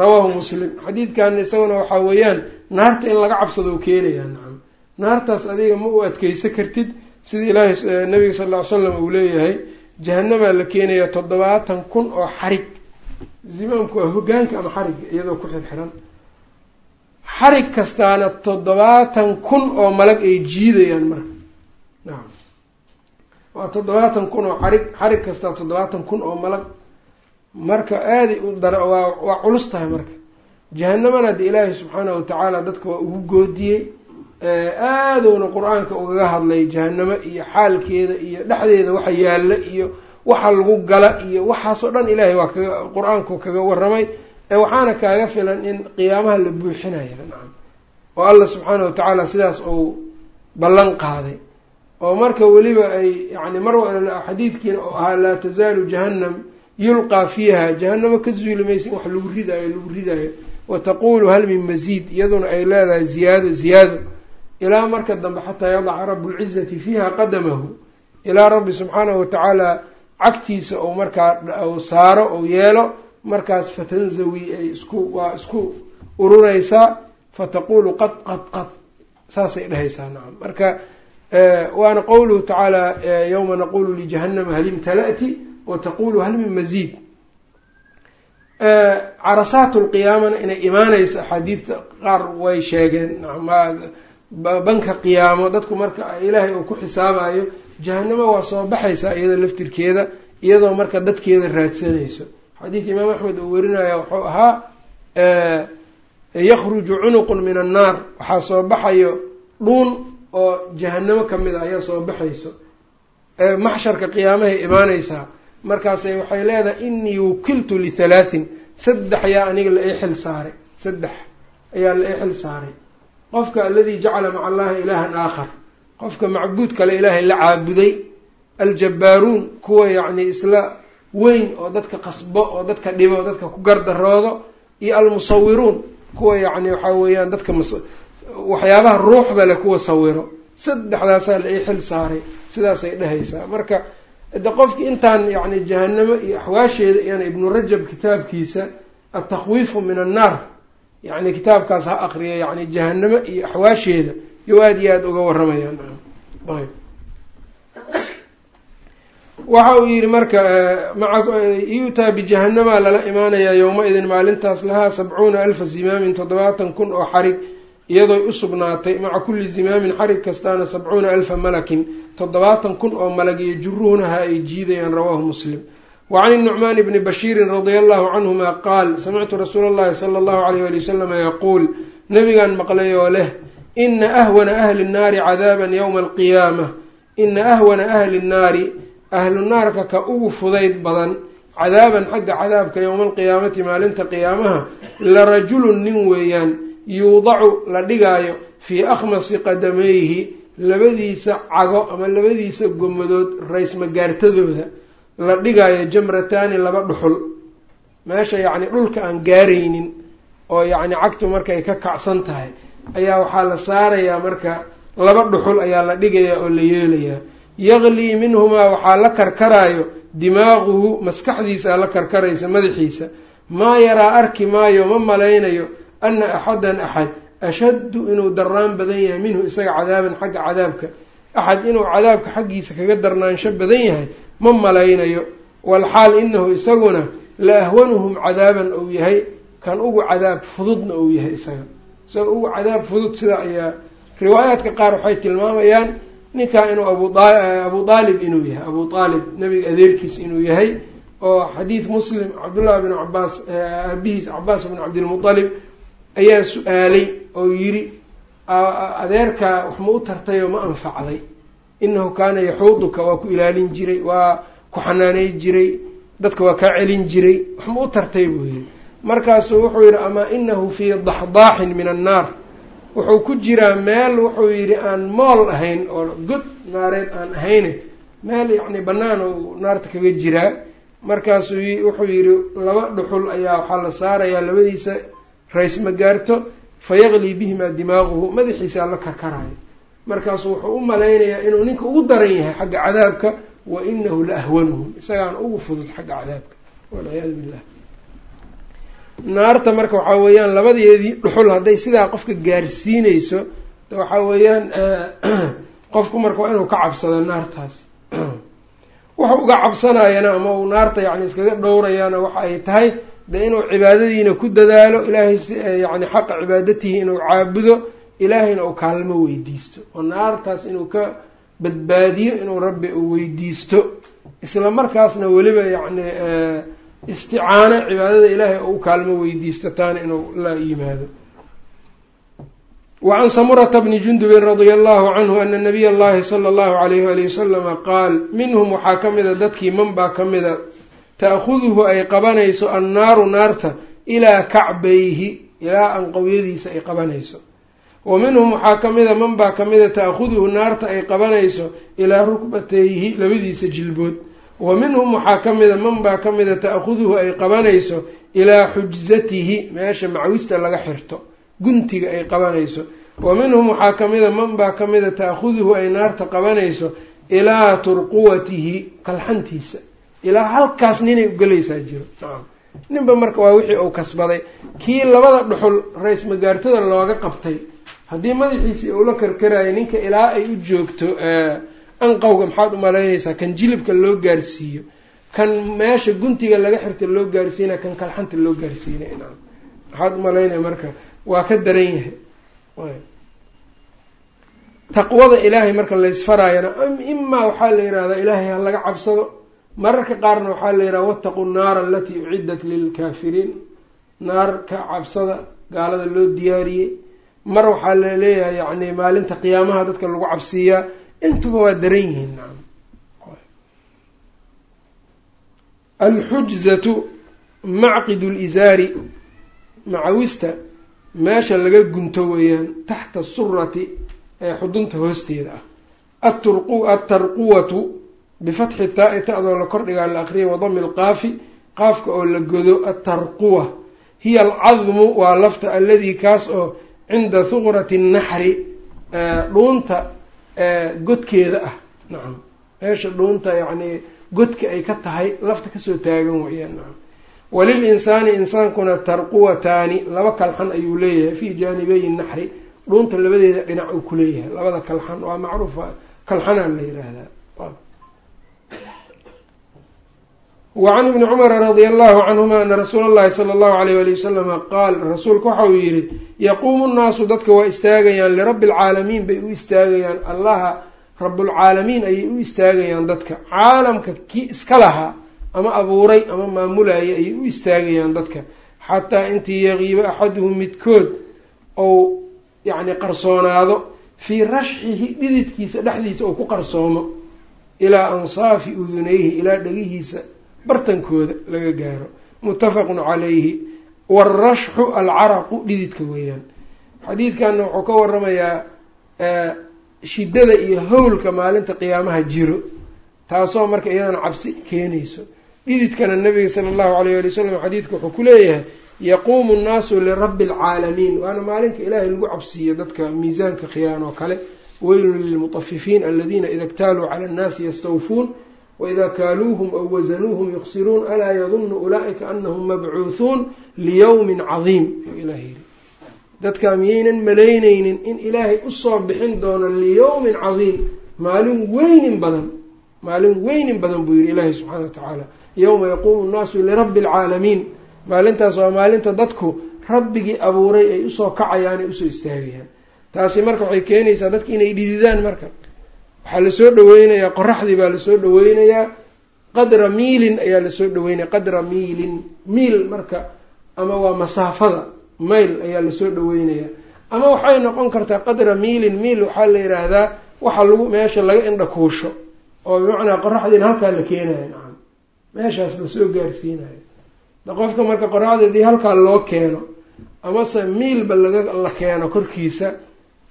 Rawaahu muslim. Xadiidkan isaguna waxaa weeyaan naarta in laga cabsado keenayaa nacam naartaas adiga ma u adkeysa kartid sida ilaahay nabiga sal ll ly slam uu leeyahay jahanamaa la keenayaa toddobaatan kun oo xarig. Zimaamku waa hogaanka ama xarigga iyadoo ku xirxiran xarig kastaana toddobaatan kun oo malag ay jiidayaan marka. Nacam waa toddobaatan kun oo xarig xarig kastaa toddobaatan kun oo malag. Marka aaday u dar waa waa culus tahay marka. Jahanamana de ilaahay subxaanahu watacaala dadka waa ugu goodiyey aadowna qur'aanka ugaga hadlay jahanamo iyo xaalkeeda iyo dhexdeeda waxa yaalla iyo waxa lagu gala iyo waxaasoo dhan ilaahay waa kaga qur'aanku kaga warramay waxaana kaaga filan in qiyaamaha la buuxinayo nacam. oo allah subxaanahu watacaala sidaas uu ballan qaaday. oo marka weliba ay yani mar xadiidkiina oo ahaa laa tazaalu jahannam yulqaa fiiha jahanamo ka zuuli maysa in wax lagu ridaayo lagu ridaayo. Wa taquulu hal min masiid iyaduna ay leedahay ziyaado ziyaado. Ilaa marka dambe xataa yadaca rabu lcizati fiiha qadamahu. Ilaa rabbi subxaanahu watacaala cagtiisa ou markaa saaro ou yeelo markaas fatanzawi ay isku waa isku urureysaa fataqulu qad qad qad. Saasay dhehaysaa nacam marka waana qowluhu tacaala yowma naqulu lijahanama hal imtala'ti wa taqulu hal min masiid carasaat lqiyaamana inay imaaneyso axaadiidta qaar way sheegeen banka qiyaamo dadku marka ilaahay uu ku xisaabayo jahanamo waa soo baxaysaa iyada laftirkeeda iyadoo marka dadkeeda raadsanayso xadiidka imaam axmed uu werinaya wuxuu ahaa yakhruju cunuqun min annaar. Waxaa soo baxayo dhuun oo jahanamo ka mid a ayaa soo baxayso. Maxsharka qiyaamahay imaaneysaa markaasay waxay leedahay inii wukiltu lithalaatin saddex ayaa aniga la ii xil saaray. Saddex ayaa la ii xil saaray. Qofka aladii jacala maca allahi ilaahan aakhar. Qofka macbuud kale ilaahay la caabuday. Aljabbaaruun kuwa yacni isla weyn oo dadka qasbo oo dadka dhibo oo dadka ku gardaroodo iyo almusawiruun kuwa yacni waxaa weeyaan dadka waxyaabaha ruuxda leh kuwa sawiro. Saddexdaasaa la ii xil saaray sidaasay dhehaysaa marka de qofkii intaan yacni jahanamo iyo axwaasheeda iyana ibnu rajab kitaabkiisa altakhwiifu min annaar yacni kitaabkaas ha akriya yacni jahanamo iyo axwaasheeda yo aada iyo aada uga warramayaan. Ayb waxa uu yidhi marka eh, eh, yuutaa bijahanama lala imaanayaa yowma-idin maalintaas lahaa sabcuuna alfa zimaamin toddobaatan kun oo xarig iyadooy u sugnaatay maca kulli zimaamin xarig kastaana sabcuuna alfa malakin toddobaatan kun oo malag iyo juruunaha ay jiidayaan rawaahu muslim. Wa can inucmaan bni bashiirin radia allahu canhuma qaal samictu rasuula allahi sala allahu alayh wali wasalama yaquul nabigaan maqlay oo leh ina ahwana ahli nnaari cadaaban yowma alqiyaamah ina ahwana ahli nnaari ahlu naarka ka ugu fudayd badan cadaaban xagga cadaabka yowma alqiyaamati maalinta qiyaamaha larajulun nin weeyaan yuudacu la dhigaayo fii akhmasi qadamayhi labadiisa cago ama labadiisa gomadood raysmagaartadooda la dhigaayo jamrataani laba dhuxul. Meesha yacni dhulka aan gaaraynin oo yacni cagtu markay ka kacsan tahay ayaa waxaa la saarayaa marka laba dhuxul ayaa la dhigayaa oo la yeelayaa yaqlii minhumaa waxaa la karkaraayo dimaaquhu maskaxdiisaa la karkaraysa madaxiisa. Maa yaraa arki maayo ma malaynayo ana axadan axad ashaddu inuu darnaan badan yahay minhu isaga cadaaban xagga cadaabka. Axad inuu cadaabka xaggiisa kaga darnaansho badan yahay ma malaynayo. Walxaal inahu isaguna la ahwanuhum cadaaban uu yahay kan ugu cadaab fududna uu yahay isaga. Isaga ugu cadaab fudud sida ayaa riwaayaadka qaar waxay tilmaamayaan ninkaa inuu abu aalib inuu yahay abu aalib nabiga adeerkiis inuu yahay oo xadiid muslim cabdullahi bn cabaas aabihiis cabaas bn cabdilmualib ayaa su'aalay oo yidhi adeerkaa wax ma u tartayoo ma anfacday. Inahu kaana yaxuuduka waa ku ilaalin jiray waa ku xanaanay jiray dadka waa kaa celin jiray wax ma u tartay buu yidhi. Markaasuu wuxuu yidhi amaa inahu fii daxdaaxin min annaar wuxuu ku jiraa meel wuxuu yidhi aan mool ahayn oo god naareed aan ahayne meel yacni bannaan oo naarta kaga jiraa markaasuu wuxuu yidhi laba dhuxul ayaa waxaa la saarayaa labadiisa rays ma gaarto fayaqlii bihimaa dimaaquhu. Madaxiisaa la karkaraayo. Markaasuu wuxuu u malaynayaa inuu ninka ugu daran yahay xagga cadaabka wa inahu la ahwanuhum. Isagaan ugu fudud xagga cadaabka. Walciyaadu billah naarta marka waxaa weeyaan labadeedii dhuxul hadday sidaa qofka gaarsiinayso waxaa weeyaan qofku marka waa inuu ka cabsado naartaas wuxu uga cabsanayana ama uu naarta yacni iskaga dhowrayaana waxa ay tahay de inuu cibaadadiina ku dadaalo ilaahay si yacni xaqa cibaadatihi inuu caabudo ilaahayna uu kaalmo weydiisto. Oo naartaas inuu ka badbaadiyo inuu rabbi uu weydiisto. Isla markaasna weliba yacni isticaano cibaadada ilaahay oo u kaalmo weydiisto taana inuu la yimaado. wacan samurata bni jundubin radia allahu canhu ana nabiy allahi sala allahu alayh wali wasalama qaal minhum waxaa ka mida dadkii man baa ka mida ta'khuduhu ay qabanayso annaaru naarta ilaa kacbayhi ilaa anqowyadiisa ay qabanayso wa minhum waxaa ka mida man baa ka mida ta'khuduhu naarta ay qabanayso ilaa rukbatayhi labadiisa jilbood wa minhum waxaa ka mida man baa ka mida ta'khuduhu ay qabanayso ilaa xujzatihi meesha macwista laga xirto guntiga ay qabanayso. Wa minhum waxaa ka mida man baa ka mida ta'khuduhu ay naarta qabanayso ilaa turquwatihi kalxantiisa. Ilaa halkaas ninay ugelaysaa jiro. Ninba marka waa wixii uu kasbaday. Kii labada dhuxul rays magaartada looga qabtay. Haddii madaxiisii uu la karkaraayo ninka ilaa ay u joogto anqowga maxaad umalaynaysaa kan jilibka loo gaarsiiyo kan meesha guntiga laga xirta loo gaarsiinaya kan kalxanta loo gaarsiinay nacam maxaad u malaynaya marka waa ka daran yahay. Taqwada ilaahay marka laysfaraayana imaa waxaa la yihahdaa ilaahay ha laga cabsado mararka qaarna waxaa la yidhaha wattaqu nnaara alatii uciddat lilkaafiriin naar ka cabsada gaalada loo diyaariyey. Mar waxaa la leeyahay yacni maalinta qiyaamaha dadka lagu cabsiiyaa intuba waa daran yihiin nacam alxujzatu macqidu lizaari macawista meesha laga gunto weeyaan taxta surati ee xudunta hoosteeda ah. Atarquwatu bifatxi taa-i ta-doo la kordhigaa la aqriyay wadami lqaafi qaafka oo la godo atarquwa hiya alcadmu waa lafta alladii kaas oo cinda huqrati nnaxri dhuunta godkeeda ah. Nacam meesha dhuunta yacni godka ay ka tahay lafta ka soo taagan weyaan nacam walil insaani insaankuna tarquwataani laba kalxan ayuu leeyahay fii jaanibeyi naxri. Dhuunta labadeeda dhinac uu kuleeyahay labada kalxan waa macruufa kalxanaa la yiraahdaa wacan ibni cumara radia allahu canhuma ana rasuula allahi sala allahu alayh wali wasalama qaal rasuulku waxa uu yidhi yaquumu nnaasu dadka waa istaagayaan lirabbi alcaalamiin bay u istaagayaan allaha rabbulcaalamiin ayay u istaagayaan dadka caalamka kii iska lahaa ama abuuray ama maamulaya ayay u istaagayaan dadka xataa intii yaqiibo axaduhum midkood ou yacni qarsoonaado fii rashxihi dhididkiisa dhexdiisa ou ku qarsoomo ilaa ansaafi udunayhi ilaa dhegihiisa bartankooda laga gaaro. Muttafaqun calayhi. Waarashxu alcaraqu dhididka weeyaan. Xadiidkanna wuxuu ka waramayaa shiddada iyo howlka maalinta qiyaamaha jiro taasoo marka iyadana cabsi keenayso. Dhididkana nabiga sala allahu alayh ali wasalam xadiidka wuxuu ku leeyahay yaquumu nnaasu lirabbi alcaalamiin waana maalinka ilaahay lagu cabsiiyo dadka miisaanka khiyaan oo kale. Weylun lilmutafifiin aladiina ida ktaaluu cala annaasi yastawfuun waida kaaluuhum aw wasanuuhum yuqsiruun alaa yadunnu ulaa'ika anahum mabcuuhuun liyowmin cadiim ayuu ilaah yidhi dadka miyaynan malaynaynin in ilaahay u soo bixin doono liyowmin cadiim maalin weynin badan maalin weynin badan buu yihi ilaahay subxaana wa tacaala yowma yaquumu nnaasu lirabbi alcaalamiin maalintaas waa maalinta dadku rabbigii abuuray ay u soo kacayaan ay u soo istaagayaan taasi marka waxay keenaysaa dadka inay dhididaan marka waxaa la soo dhaweynayaa qoraxdii baa la soo dhaweynayaa qadra miilin ayaa la soo dhaweynaya qadra miilin miil marka ama waa masaafada mayl ayaa la soo dhaweynayaa ama waxay noqon kartaa qadra miilin miil waxaa la yidhaahdaa waxa lagu meesha laga indhakuusho oo bimacnaa qoraxdiina halkaa la keenayo nacam meeshaas la soo gaarsiinayo da qofka marka qoraxdeedii halkaa loo keeno amase miilba laga la keeno korkiisa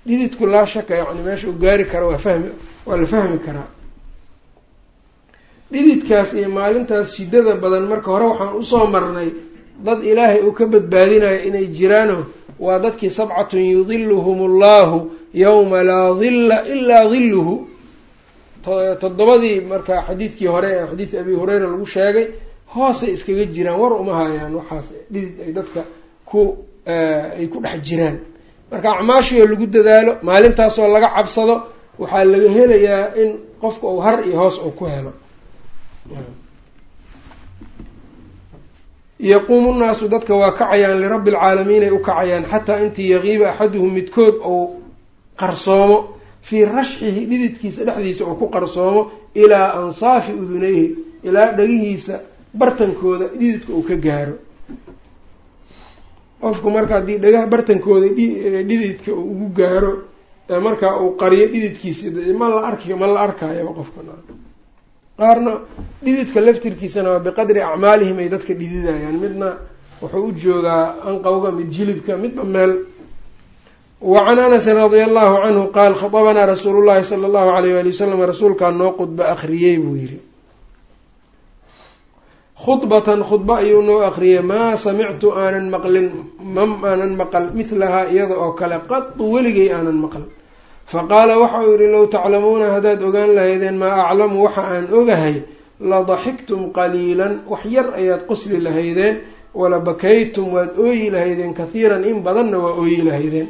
dhididku laa shaka yani meesha uu gaari karo waa fahmi waa la fahmi karaa. Dhididkaas iyo maalintaas shiddada badan marka hore waxaan u soo marnay dad ilaahay uu ka badbaadinayo inay jiraano waa dadkii sabcatun yudiluhum allahu yowma laa dilla ilaa dilluhu toddobadii marka xadiidkii hore ee xadiidkii abi hureyra lagu sheegay hoosay iskaga jiraan war uma hayaan waxaas dhidid ay dadka ku ay ku dhex jiraan. Marka acmaashioo lagu dadaalo maalintaasoo laga cabsado waxaa laga helayaa in qofka uu har iyo hoos uu ku helo. Yaquumu nnaasu dadka waa kacayaan lirabbi alcaalamiin ay u kacayaan xataa intii yaqiiba axaduhum midkood ou qarsoomo fii rashxihi dhididkiisa dhexdiisa uu ku qarsoomo ilaa ansaafi udunayhi ilaa dhagihiisa bartankooda dhididka uu ka gaaro. Qofku marka haddii dhagaha bartankooda dhididka uu ugu gaaro markaa uu qariyo dhididkiisa ma la arki ma la arkaayo qofka qaarna dhididka laftirkiisana waa biqadri acmaalihim ay dadka dhididayaan. Midna wuxuu u joogaa anqawga mid jilibka midba meel. Wacan anasin radia allahu canhu qaal khadabanaa rasuulu llahi sala allahu alayh wali wasalam rasuulkaa noo khudba akhriyey buu yidhi. Khudbatan khudba ayuu noo akhriyey maa samictu aanan maqlin mam aanan maqal midlahaa iyada oo kale qadu weligay aanan maqal faqaala waxa uu yidhi low taclamuuna haddaad ogaan lahaydeen maa aclamu waxa aan ogahay la daxiktum qaliilan wax yar ayaad qosli lahaydeen wala bakaytum waad ooyi lahaydeen kahiiran in badanna waa ooyi lahaydeen.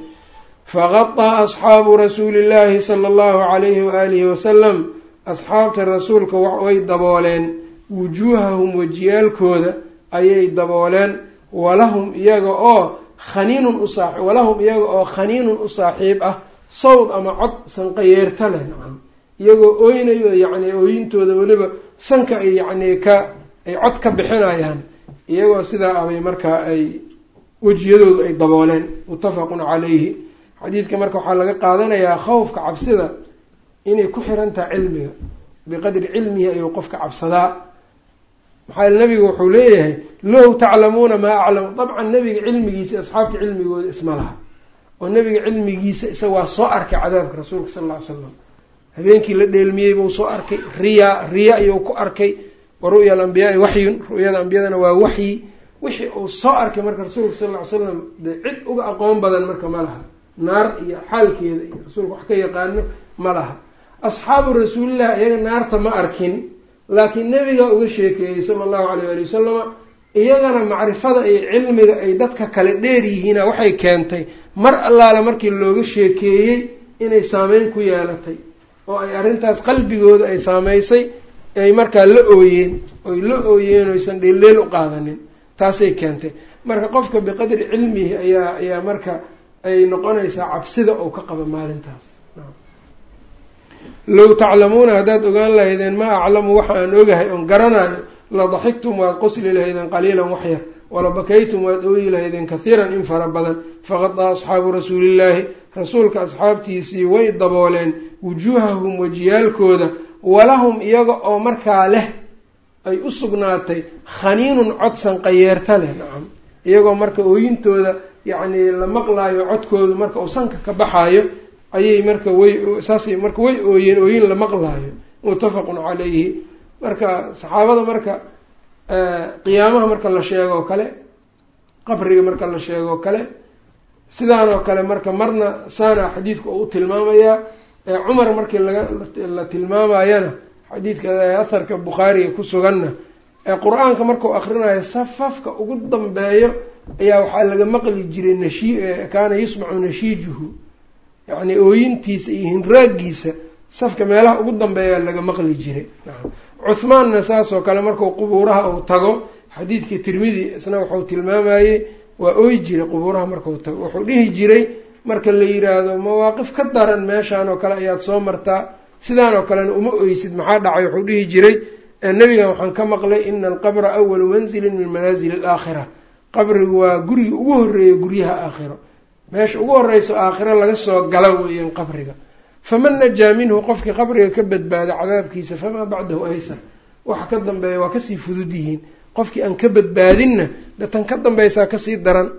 Faqataa asxaabu rasuuli llaahi sala allahu calayhi waaalihi wasalam asxaabta rasuulka way dabooleen wujuuhahum wejiyaalkooda ayay dabooleen walahum iyaga oo khaniinun walahum iyaga oo khaniinun u saaxiib ah sawd ama cod sanqayeerta leh nacam iyagoo ooynayo yacni ooyintooda weliba sanka ay yacni ka ay cod ka bixinayaan iyagoo sidaa abay markaa ay wejiyadoodu ay dabooleen. Muttafaqun calayhi. Xadiidka marka waxaa laga qaadanayaa khawfka cabsida inay ku xiran tahay cilmiga. Biqadri cilmihi ayuu qofka cabsadaa. Maxaa nabigu wuxuu leeyahay low taclamuuna maa aclamu. Dabcan nebiga cilmigiisa asxaabta cilmigooda isma laha oo nebiga cilmigiisa isa waa soo arkay cadaabka rasuulka sal alla ly slam habeenkii la dheelmiyey buu soo arkay. Riya riya ayuu ku arkay. Wa ru'ya alambiyaai waxyun ru'yada ambiyadana waa waxyi wixii uu soo arkay marka rasuulka sal lla ly slam dee cid uga aqoon badan marka ma laha. Naar iyo xaalkeeda iyo rasuulka wax ka yaqaano ma laha. Asxaabu rasuulillah iyaga naarta ma arkin. Laakiin nebigaa uga sheekeeyey sala allahu alayh ali wasalama iyagana macrifada iyo cilmiga ay dadka kale dheer yihiina waxay keentay mar allaale markii looga sheekeeyey inay saameyn ku yeelatay oo ay arrintaas qalbigooda ay saameysay ay markaa la ooyeen oy la ooyeen oysan dheelleel u qaadanin taasay keentay. Marka qofka biqadri cilmihi ayaa ayaa marka ay noqonaysaa cabsida oo ka qaba maalintaas. Low taclamuuna haddaad ogaan lahaydeen maa aclamu waxa aan ogahay oon garanayo la daxigtum waad qosli lahaydeen qaliilan waxyar wala bakaytum waad ooyi lahaydeen kathiiran in fara badan. Faqadaa asxaabu rasuulillaahi rasuulka asxaabtiisii way dabooleen wujuuhahum wejiyaalkooda walahum iyaga oo markaa leh ay u sugnaatay khaniinun codsan qayeerta leh nacam iyagoo marka ooyintooda yacni la maqlaayo codkoodu marka uu sanka ka baxaayo ayay marka way saasay marka way ooyeen ooyin la maqlaayo. Muttafaqun calayhi marka saxaabada marka qiyaamaha marka la sheego oo kale qabriga marka la sheego oo kale sidaanoo kale marka marna saana xadiidka u tilmaamayaa cumar markii laga la tilmaamayana xadiidka aharka bukhaariga ku suganna ee qur'aanka markau akrinayo safafka ugu dambeeyo ayaa waxaa laga maqli jiray nashi kaana yusmacu nashiijuhu yacni ooyintiisa iyo hinraagiisa safka meelaha ugu dambeeya laga maqli jiray cuhmaanna saasoo kale markuu qubuuraha uu tago xadiidkii tirmidi isna wuxuu tilmaamayey waa ooyi jiray qubuuraha markuu tago. Wuxuu dhihi jiray marka la yiraahdo mawaaqif ka daran meeshaan oo kale ayaad soo martaa sidaan oo kalena uma oysid maxaa dhacay? Wuxuu dhihi jiray nebigan waxaan ka maqlay ina alqabra awalu manzilin min manaazili alaakhira. Qabrigu waa gurigi ugu horreeya guryaha aakhiro. Meesha ugu horreyso aakhiro laga soo gala weeyaan qabriga faman najaa minhu qofkii qabriga ka badbaada cadaabkiisa famaa bacdahu aysar waxa ka dambeeya waa ka sii fudud yihiin qofkii aan ka badbaadinna de tan ka dambaysaa ka sii daran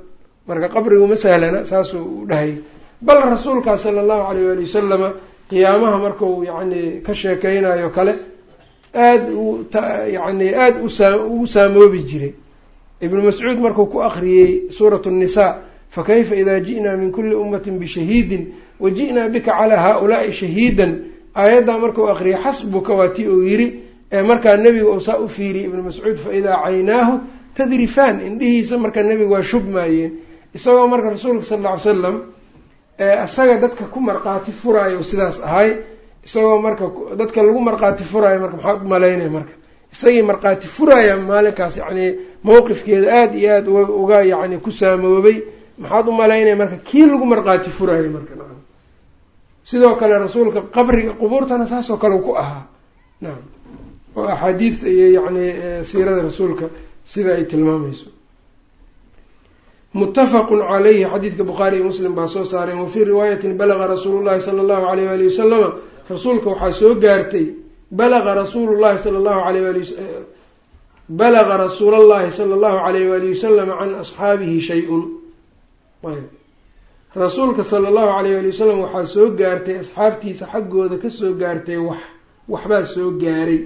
marka qabrigu ma sahlana saasuu u dhahay bal rasuulkaa sala allahu alayh waali wasalama qiyaamaha markuu yacni ka sheekeynayo kale aada u yani aada ugu saamoobi jiray ibnu mascuud markuu ku akriyey suuratu nnisaa fakayfa ida ji'naa min kuli ummatin bishahiidin wa ji'naa bika calaa haa-ulaai shahiidan. Aayaddaa markuu akriyay xasbuka waa tii uu yidhi ee markaa nebiga uu saa u fiiriyey ibnu mascuud fa idaa caynaahu tadrifaan indhihiisa marka nebiga waa shubmaayeen isagoo marka rasuulka sal alla ly salam isaga dadka ku markhaati furaayo sidaas ahay isagoo marka dadka lagu markhaati furaayo marka maxaad u malaynaya marka? Isagii markhaati furaaya maalinkaas yacni mowqifkeeda aada iyo aada uga yacni ku saamoobay maxaad u malaynaya marka kii lagu markhaati furaayo marka sidoo kale rasuulka qabriga qubuurtana saasoo kale ku ahaa. Nacam oo axaadiidta iyo yacni siirada rasuulka sida ay tilmaamayso. Muttafaqun calayhi xadiidka bukhaari iyo muslim baa soo saareen wafii riwaayatin balaga rasuulu llahi sala allahu alayh waali wasalama rasuulka waxaa soo gaartay balaga rasuulu llahi sala allahu alayh wali balaga rasuula allahi sala allahu alayh waali wasalam can asxaabihi shay-un rasuulka sala allahu alayh waali wasalam waxaa soo gaartay asxaabtiisa xaggooda ka soo gaartay wax waxbaa soo gaaray.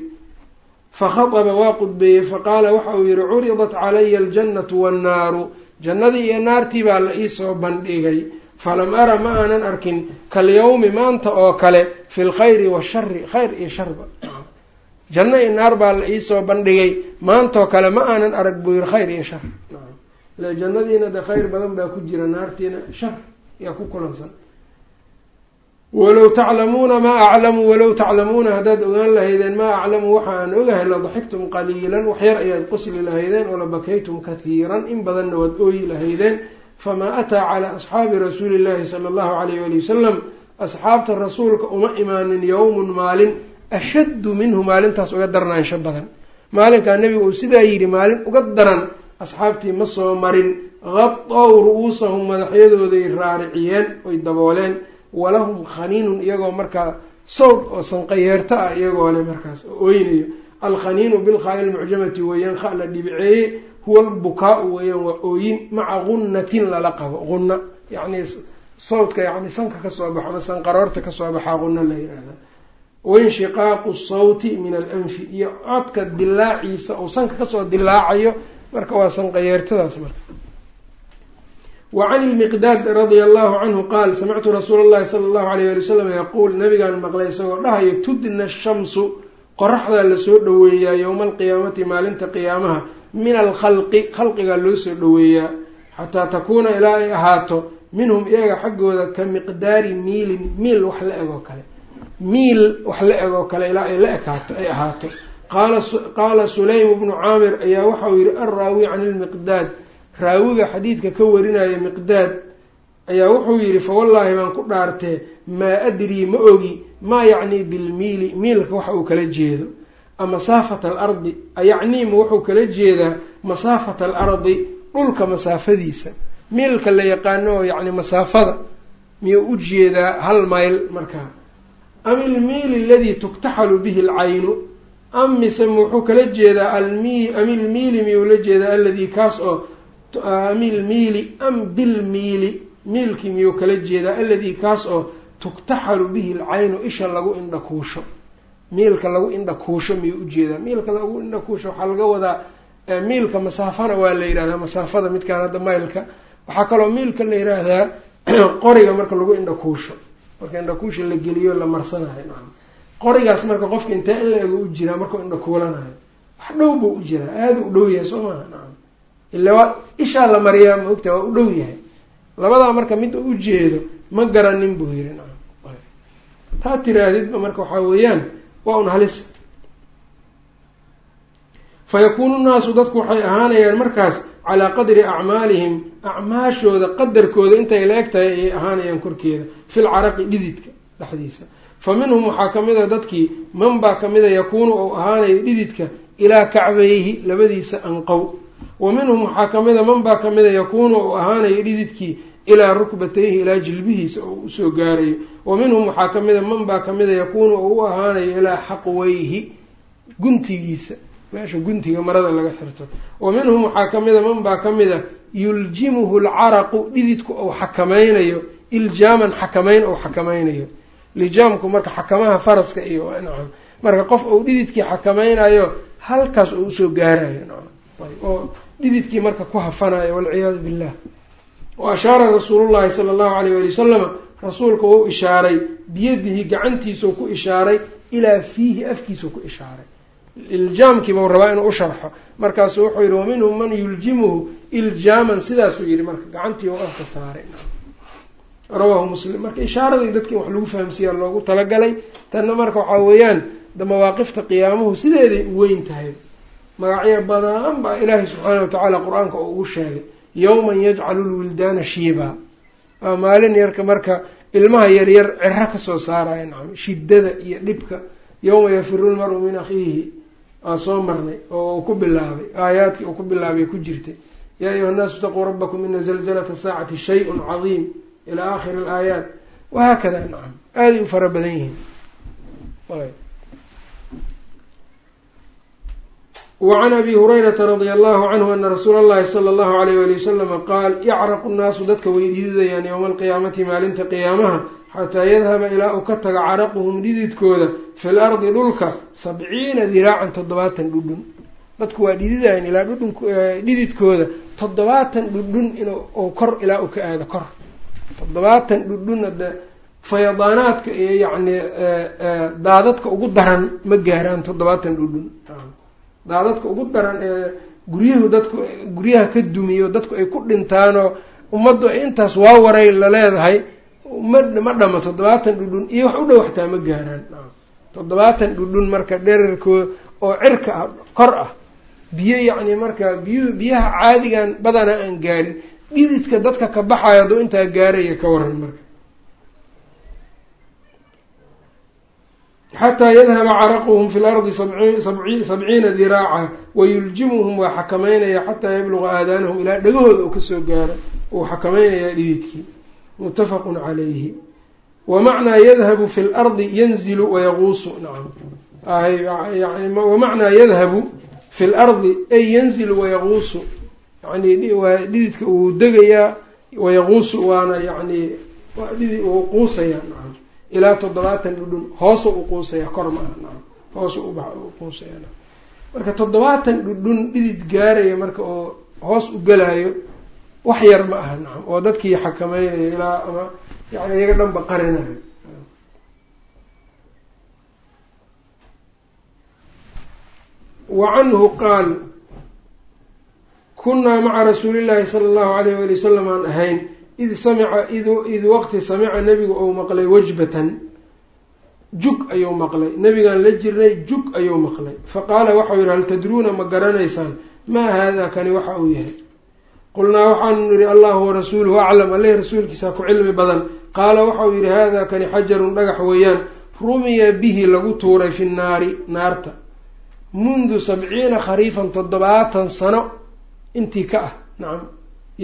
Fakhataba waa qudbeeyey faqaala waxa uu yihi curidat calaya aljannatu wannaaru. Jannadii iyo naartii baa la iisoo bandhigay. Falam ara ma aanan arkin kalyawmi maanta oo kale fi lkhayri washari khayr iyo sharba janno iyo naar baa la iisoo bandhigay maantaoo kale ma aanan arag buu yihi khayr iyo shar ile jannadiina de khayr badan baa ku jira naartiina shar yaa ku kulansan. Walow taclamuuna maa aclamu walow taclamuuna haddaad ogaan lahaydeen maa aclamu waxa aan ogahay ladaxigtum qaliilan waxyar ayaad qosli lahaydeen oo labakaytum kathiiran in badanna waad ooyi lahaydeen. Famaa ataa calaa asxaabi rasuuli illahi sala allahu alayh wali wasalam asxaabta rasuulka uma imaanin yowmun maalin ashaddu minhu maalintaas uga darnaansho badan. Maalinkaa nebigu uu sidaa yidhi maalin uga daran asxaabtii ma soo marin qadaw ru-uusahum madaxyadooday raariciyeen oy dabooleen walahum khaniinun iyagoo markaa sawd oo sanqayeerto ah iyagoo le markaas oo ooynayo alkhaniinu bilkhaa ilmucjamati weeyaan kha la dhibiceeye huwa albukaa-u weeyaan waa ooyin maca gunnatin lala qabo qunna yacni sawdka yacni sanka ka soo baxo ama sanqaroorta ka soo baxaa qunno la yihahda wainshiqaaqu sawti min alanfi iyo codka dilaaciisa oo sanka ka soo dilaacayo marka waa sanqayeertadaas marka wacan ilmiqdaad radia allahu canhu qaal samictu rasuula allahi sala allahu alayh ali wasalam yaquul nabigaan maqlay isagoo dhahayo tudna shamsu qoraxdaa la soo dhoweeyaa yowma alqiyaamati maalinta qiyaamaha min alkhalqi khalqigaa loo soo dhoweeyaa xataa takuuna ilaa ay ahaato minhum iyaga xaggooda ka miqdaari miilin miil wax la eg oo kale miil wax la eg oo kale ilaa ay la ekaato ay ahaato qaala sulaym bnu caamir ayaa waxauu yihi alraawi can ilmiqdaad raawiga xadiidka ka warinaya miqdaad ayaa wuxuu yidhi fawallaahi baan ku dhaartee maa adrii ma ogi maa yacnii bilmiili miilka waxa uu kala jeedo masaafata alardi ayacniima wuxuu kala jeedaa masaafata alardi dhulka masaafadiisa miilka la yaqaano yacni masaafada miyuu u jeedaa hal mayl markaa am ilmiili aladii tuktaxalu bihi alcaynu am mise wuxuu kala jeedaa almi am ilmiili miyuu la jeedaa aladii kaas oo am ilmiili am bilmiili miilkii miyuu kala jeedaa? Aladii kaas oo tuktaxalu bihi alcaynu isha lagu indhakuusho. Miilka lagu indhakuusho miyuu u jeedaa miilka lagu indhakuusho waxaa laga wadaa miilka masaafana waa la yidhahdaa masaafada midkaan hadda maylka. Waxaa kaloo miilka la yidhaahdaa qoriga marka lagu indhakuusho. Marka indhakuusha la geliyo la marsanayo nacam qorigaas marka qofka intee in la ego u jiraa markuu indhakuulanayo. Wax dhow buu u jiraa aada u dhow yahay soo nacam ila ishaa la mariyaa ma ogta waa u dhow yahay. Labadaa marka mid u ujeedo ma garanin buu yiri taa tiraahdidba marka waxaa weeyaan waa un halis. Fa yakuunu nnaasu dadku waxay ahaanayaan markaas calaa qadri acmaalihim acmaashooda qadarkooda intay la eg tahay ayay ahaanayaan korkeeda fil caraqi dhididka dhexdiisa. Fa minhum waxaa ka mid a dadkii man baa ka mida yakuunu ou ahaanayo dhididka ilaa kacbayhi labadiisa anqow wa minhum waxaa ka mida man baa ka mida yakuunu ou ahaanayo dhididkii ilaa rukbatayhi ilaa jilbihiisa oo u soo gaarayo wa minhum waxaa ka mida man baa ka mida yakuunu ou u ahaanayo ilaa xaqweyhi guntigiisa. Meesha guntiga marada laga xirto. Wa minhum waxaa ka mida man baa ka mida yuljimuhu alcaraqu dhididku ou xakamaynayo iljaaman xakamayn ou xakamaynayo lijaamku marka xakamaha faraska iyo nacam marka qof ou dhididkii xakamaynayo halkaas oo u soo gaarayo nacam oo dhididkii marka ku hafanayo walciyaadu billah. Wa ashaara rasuulullahi sala allahu alayh wali wasalama rasuulka wou ishaaray biyadihi gacantiisuu ku ishaaray ilaa fiihi afkiisuu ku ishaaray. Iljaamkiibau rabaa inuu u sharxo. Markaasuu wuxuu yihi waminhum man yuljimuhu iljaaman sidaasuu yihi marka gacantii u afka saaray. Rawaahu muslim. Marka ishaaradii dadki in wax lagu fahamsiiyaa loogu talagalay tanna marka waxaa weeyaan mawaaqifta qiyaamuhu sideeday u weyn tahay magacyo badan baa ilaahay subxaana watacaala qur'aanka oo ugu sheegay. Yowman yajcalu lwildaana shiiba. Waa maalin yarka marka ilmaha yaryar ciro ka soo saaraya nacam shiddada iyo dhibka. Yowma yafiru lmaru min akhiihi. Waa soo marnay oo uu ku bilaabay aayaadkii uu ku bilaabay ku jirtay. Yaa ayuha nnaasu itaquu rabbakum ina zalzalata saacati shay-un cadiim. Ilaa aakhiri alaayaat. Wahaakada nacam aaday u fara badan yihiin wacan abi hurayrata radia allahu canhu ana rasuula allahi sala allahu alayh wali wasalama qaal yacraqu nnaasu dadka way dhididayaan yowma alqiyaamati maalinta qiyaamaha xataa yadhaba ilaa uu ka taga caraquhum dhididkooda fil ardi dhulka sabciina diraacan toddobaatan dhudhun dadku waa dhididayan ilaa dhididkooda toddobaatan dhudhun in kor ilaa uu ka aado kor toddobaatan dhudhun de fayadaanaadka iyo yacni daadadka ugu daran ma gaaraan toddobaatan dhudhun daadadka ugu daran ee guryahu dadku guryaha ka dumiyo dadku ay ku dhintaanoo ummaddu ay intaas waa waray la leedahay ma ma dhamo toddobaatan dhudhun iyo wax u dhow xataa ma gaaraan. Toddobaatan dhudhun marka dherarkooda oo cirka ah kor ah biyo yacni marka biyu biyaha caadigan badanaa aan gaarin dhididka dadka ka baxayo hadduu intaa gaaraya ka waran marka xataa yadhaba caraquhum fi lardi sabciina diraaca wayuljimuhum waa xakamaynaya xataa yabluqa aadaanahum ilaa dhagahooda uu ka soo gaaro uu xakamaynayaa dhididkii muttafaqun calayhi wamacnaa yadhabu fi lardi yanzilu wayaquusu nacam wamacnaa yadhabu fi lardi ay yanzilu wayaquusu yani waa dhididka uu degayaa wayaquusu waana yani quusayaa ilaa toddobaatan dhudhun hoosu u quusayaa kor ma aha. Nacam hoosu u quusaya. Nacam marka toddobaatan dhudhun dhidid gaaraya marka oo hoos u gelaayo wax yar ma aha nacam oo dadkii xakameynaya ilaa ama yani iyaga dhanba qarinayo. Wa canhu qaal kunaa maca rasuuli llaahi sala allahu alayh wali wasalam aan ahayn id samica id waqti samica nebigu ou maqlay wajbatan jug ayuu maqlay nebigaan la jirnay jug ayuu maqlay faqaala waxau yihi hal tadruuna ma garanaysaan maa haadaa kani waxa uu yahay qulnaa waxaanu nihi allahu warasuuluhu aclam alleh rasuulkiisaa ku cilmi badan qaala waxau yihi haadaa kani xajarun dhagax weeyaan rumiya bihi lagu tuuray fi nnaari naarta mundu sabciina khariifan toddobaatan sano intii ka ah nacam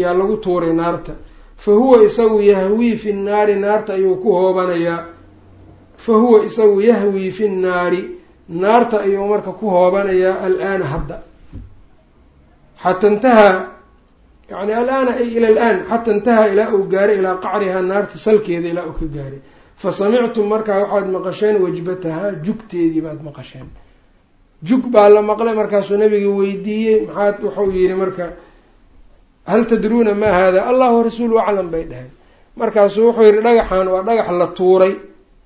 yaa lagu tuuray naarta fa huwa isagu yahwii fi nnaari naarta ayuu ku hoobanayaa. Fa huwa isagu yahwii fi nnaari naarta ayuu marka ku hoobanayaa al-aana hadda. Xata intahaa yani alaana ay ila alaan xata intahaa ilaa uu gaaray ilaa qacrihaa naarta salkeeda ilaa uu ka gaaray. Fa samictum markaa waxaad maqasheen wajbatahaa jugteedii baad maqasheen. Jug baa la maqlay markaasuu nabiga weydiiyey maxaad wuxuu yihi marka hal tadruuna maa haada allahu rasuulu aclam bay dhaheen markaasuu wuxuu yihi dhagaxan waa dhagax la tuuray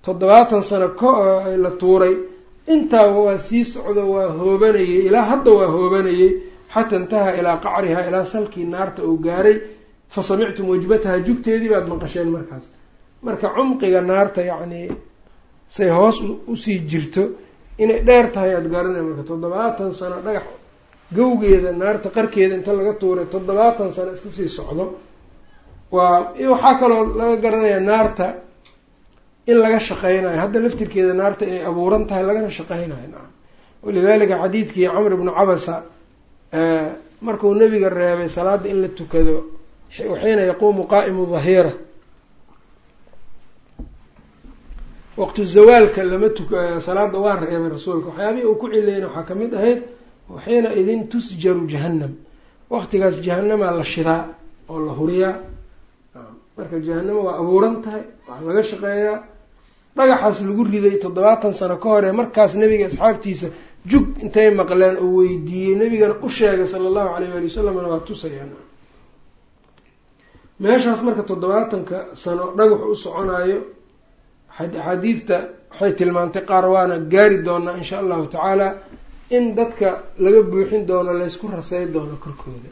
toddobaatan sano ka la tuuray intaa waa sii socdo waa hoobanayey ilaa hadda waa hoobanayey xata intahaa ilaa qacrihaa ilaa salkii naarta uu gaaray fa samictum wajbataha jugteedii baad maqasheen markaas marka cumqiga naarta yacni say hoos u sii jirto inay dheer tahay aada garanay marka toddobaatan sano dhagax gawgeeda naarta qarkeeda inta laga tuuray toddobaatan sano isku sii socdo. Waa waxaa kaloo laga garanayaa naarta in laga shaqeynayo. Hadda laftirkeeda naarta inay abuuran tahay lagana shaqeynayo. Nacam walidalika xadiidkii camr ibnu cabasa markuu nabiga reebay salaada in la tukado xiina yaquumu qaa'imu dhahiira waqtu zawaalka lama tuk salaada waa reebay rasuulka. Waxyaabihii uu ku cilayna waxaa ka mid ahayd xiina idin tusjaru jahannam. Waqtigaas jahanamaa la shidaa oo la huriyaa. Marka jahanamo waa abuuran tahay waa laga shaqeeyaa. Dhagaxaas lagu riday toddobaatan sano ka hore markaas nebiga asxaabtiisa jug intay maqleen oo weydiiyey. Nebigana u sheegay sala allahu alayh waali wasalamna waa tusayaan. Meeshaas marka toddobaatanka sano dhagaxu u soconaayo axaadiidta waxay tilmaantay qaar waana gaari doonaa insha allahu tacaala in dadka laga buuxin doono laysku rasay doono korkooda.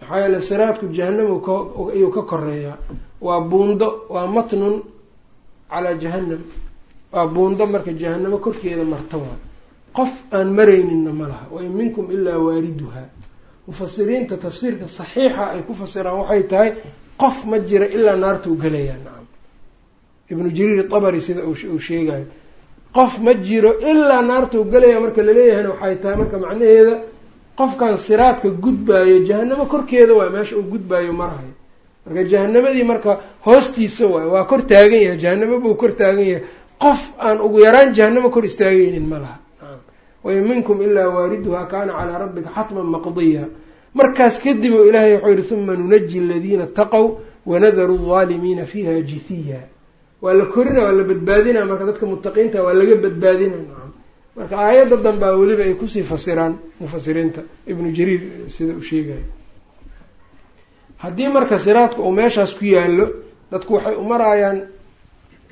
Maxaa yeele siraadku jahanam ayuu ka koreeyaa waa buundo waa matnun calaa jahanam waa buundo marka jahanamo korkeeda marta waa. Qof aan marayninna ma laha. Wain minkum ilaa waariduha mufasiriinta tafsiirka saxiixa ay ku fasiraan waxay tahay qof ma jira ilaa naarta u gelayaa nacam ibnu jariir abari sida uu sheegayo qof ma jiro ilaa naarta u gelaya marka laleeyahayna waxay tahay marka macnaheeda qofkan siraadka gudbaayo jahanamo korkeeda waay meesha uu gudbaayo marahayo marka jahanamadii marka hoostiisa waay waa kor taagan yahay jahanamo buu kor taagan yahay. Qof aan ugu yaraan jahanamo kor istaagaynin ma laha. Wain minkum ilaa waariduha kaana calaa rabbika xatman maqdiya. Markaas kadib oo ilaahay wuxuu yihi uma nunaji aladiina taqow wanadaru alظaalimiina fiiha jithiya waa la korina waa la badbaadina marka dadka mutaqiinta waa laga badbaadina. Nacam marka aayadda danbaa weliba ay ku sii fasiraan mufasiriinta. Ibnu jariir sida uu sheegayo haddii marka siraadka uu meeshaas ku yaallo dadku waxay umaraayaan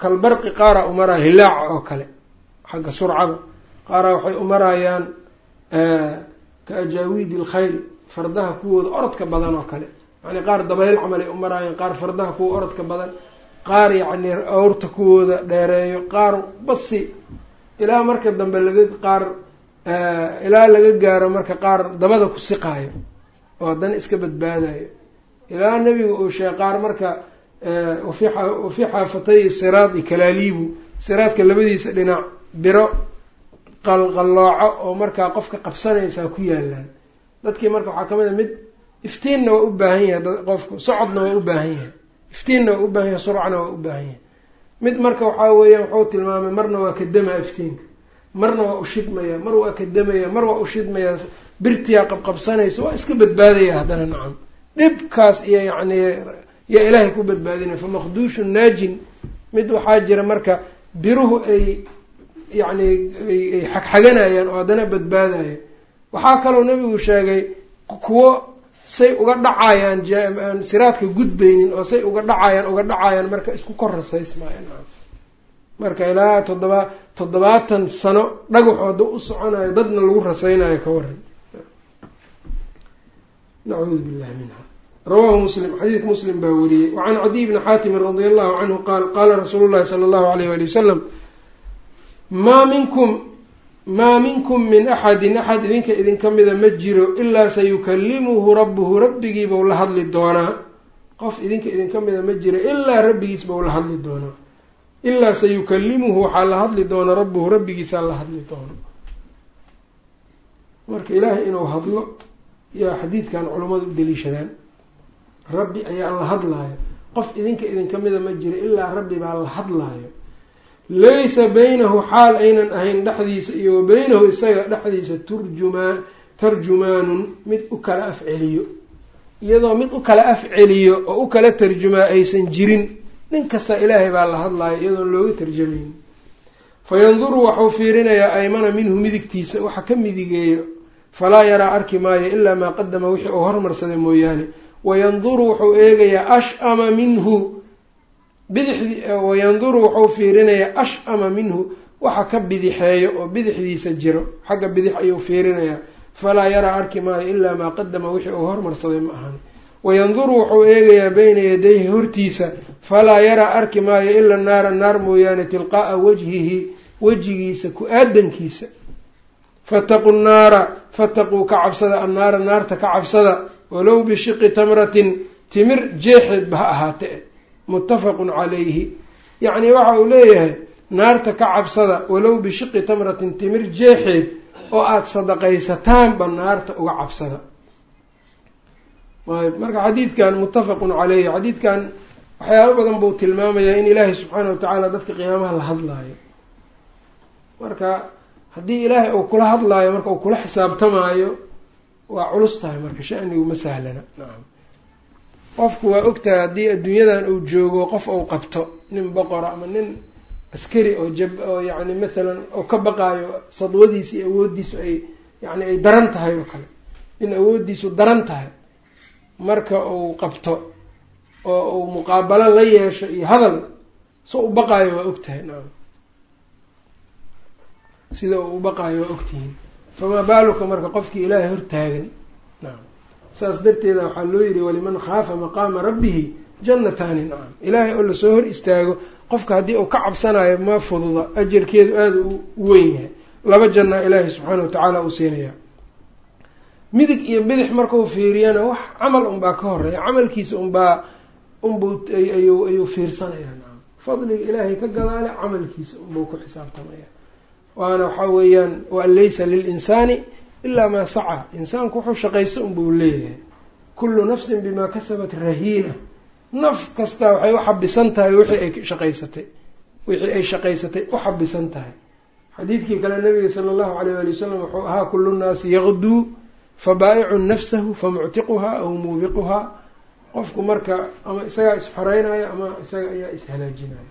kalbarqi qaara umaraya hilaaca oo kale xagga surcada qaara waxay umaraayaan ka ajaawiidi ilkhayl fardaha kuwooda orodka badan oo kale. Yani qaar dabayl camal ay umaraayaan qaar fardaha kuwa orodka badan qaar yacni awrta kuwooda dheereeyo qaar basi. Ilaa marka dambe laga qaar ilaa laga gaaro marka qaar dabada ku siqaayo oo haddana iska badbaadayo ilaa nebiga uu sheeg qaar marka wafii xaafatay siraadi kalaaliibu siraadka labadiisa dhinac biro qalqallooco oo markaa qofka qabsanaysaa ku yaalaan dadkii marka waxaa ka mid a mid iftiinna waa u baahan yahay qofku socodna waa u baahan yahay iftiinna waa u baahan yahay surcana waa u baahan yahay. Mid marka waxaa weeyaan wuxuu tilmaamay marna waa kadamaa iftiinka. Marna waa ushidmaya mar waa kadamaya mar waa ushidmaya birtiyaa qabqabsanaysa waa iska badbaadaya haddana nacam. Dhibkaas iyo yacni yaa ilaahay ku badbaadinaya famaqduushu naajin. Mid waxaa jira marka biruhu ay yacni ay xagxaganayaan oo haddana badbaadaya. Waxaa kaloo nebigu sheegay kuwo say uga dhacayaan aan siraadka gudbaynin oo say uga dhacayaan uga dhacayaan marka isku kor rasaysmaayo marka ilaa toddoba toddobaatan sano dhagaxu hadduu u soconayo dadna lagu rasaynayo ka waran nacuudu billahi minha rawaahu muslim xadiidka muslim baa wariyey. Wacan cadiy bni xaatimin radi allahu canhu qaal qaala rasuulu llahi sala allahu alayh wali wasalam maa minkum maa minkum min axadin axad idinka idinka mida ma jiro ilaa sayukalimuhu rabbuhu rabbigiibau la hadli doonaa. Qof idinka idinka mida ma jiro ilaa rabbigiis bau la hadli doonaa. Ilaa sayukalimuhu waxaa la hadli doona rabbuhu rabbigiisaa la hadli doono marka ilaahay inuu hadlo yaa xadiidkan culammadu u daliishadaan rabbi ayaa la hadlaayo. Qof idinka idinka mida ma jiro ilaa rabbi baa la hadlaayo laysa baynahu xaal aynan ahayn dhexdiisa iyo wa baynahu isaga dhexdiisa turjumaan tarjumaanun mid u kala afceliyo. Iyadoo mid u kala afceliyo oo u kala tarjumaa aysan jirin nin kasta ilaahay baa la hadlaayo iyadoon looga tarjamayn fa yanduru waxuu fiirinayaa aymana minhu midigtiisa waxa ka midigeeyo. Falaa yaraa arki maayo ilaa maa qadama wixii uu hormarsaday mooyaane. Wayanduru wuxuu eegayaa ashama minhu bidixdi wayanduru wuxuu fiirinayaa ashama minhu waxa ka bidixeeyo oo bidixdiisa jiro. Xagga bidix ayuu fiirinayaa. Falaa yaraa arki maayo ilaa maa qadama wixii uu hormarsaday ma ahan. Wayanduru wuxuu eegayaa bayna yadayhi hortiisa falaa yaraa arki maayo ila naara naar mooyaane tilqaa'a wajhihi wejigiisa ku-aadankiisa. Fataquu nnaara fataquu ka cabsada annaara naarta ka cabsada walow bishiqi tamratin timir jeexeedba ha ahaate muttafaqun calayhi. Yacnii waxa uu leeyahay naarta ka cabsada walow bishiqi tamratin timir jeexeed oo aada sadaqaysataanba naarta uga cabsada. Ayb marka xadiidkan muttafaqun caleyhi xadiidkan waxyaabo badan buu tilmaamayaa in ilaahay subxaana watacaala dadka qiyaamaha la hadlaayo. Marka haddii ilaahay uu kula hadlaayo marka uu kula xisaabtamaayo waa culus tahay marka shanigu ma sahlana. Nacam qofku waa ogtahay haddii adduunyadan uu joogo qof uu qabto nin boqora ama nin askari oo jab oo yacni mathalan oo ka baqaayo sadwadiisa iyo awooddiisu ay yacni ay daran tahay oo kale. Nin awooddiisu daran tahay marka uu qabto oo uu muqaabalo la yeesho iyo hadal so u baqaayo waa ogtahay nacam sida uu u baqaayo waa ogtihiin. Famaa baaluka marka qofkii ilaahay hortaagan nacam saas darteeda waxaa loo yidhi waliman khaafa maqaama rabbihi jannataani. Nacam ilaahay oo la soo hor istaago qofka haddii uu ka cabsanayo ma fududa ajarkeedu aada u weyn yahay. Laba jannaa ilaahay subxaana wa tacaala uu siinaya midig iyo bidix markuu fiiriyana wax camal unbaa ka horreeya camalkiisa unbaa unbuu ayuu fiirsanayaa. Nacam fadliga ilaahay ka gadaale camalkiisa unbuu ku xisaabtamaya. Waana waxaa weeyaan waan laysa lilinsaani ilaa maa sacaa insaanku wuxuu shaqaysta unbuu leeyahay kullu nafsin bimaa kasabat rahiina naf kasta waxay u xabisan tahay wixii ay shaqaysatay wixii ay shaqaysatay u xabisan tahay xadiidkii kale nabiga sala allahu alayh wali wasalam wuxuu ahaa kullu nnaasi yaqduu fabaaicun nafsahu famuctiquhaa aw muubiquhaa qofku marka ama isagaa isxoreynayo ama isaga ayaa ishalaajinayo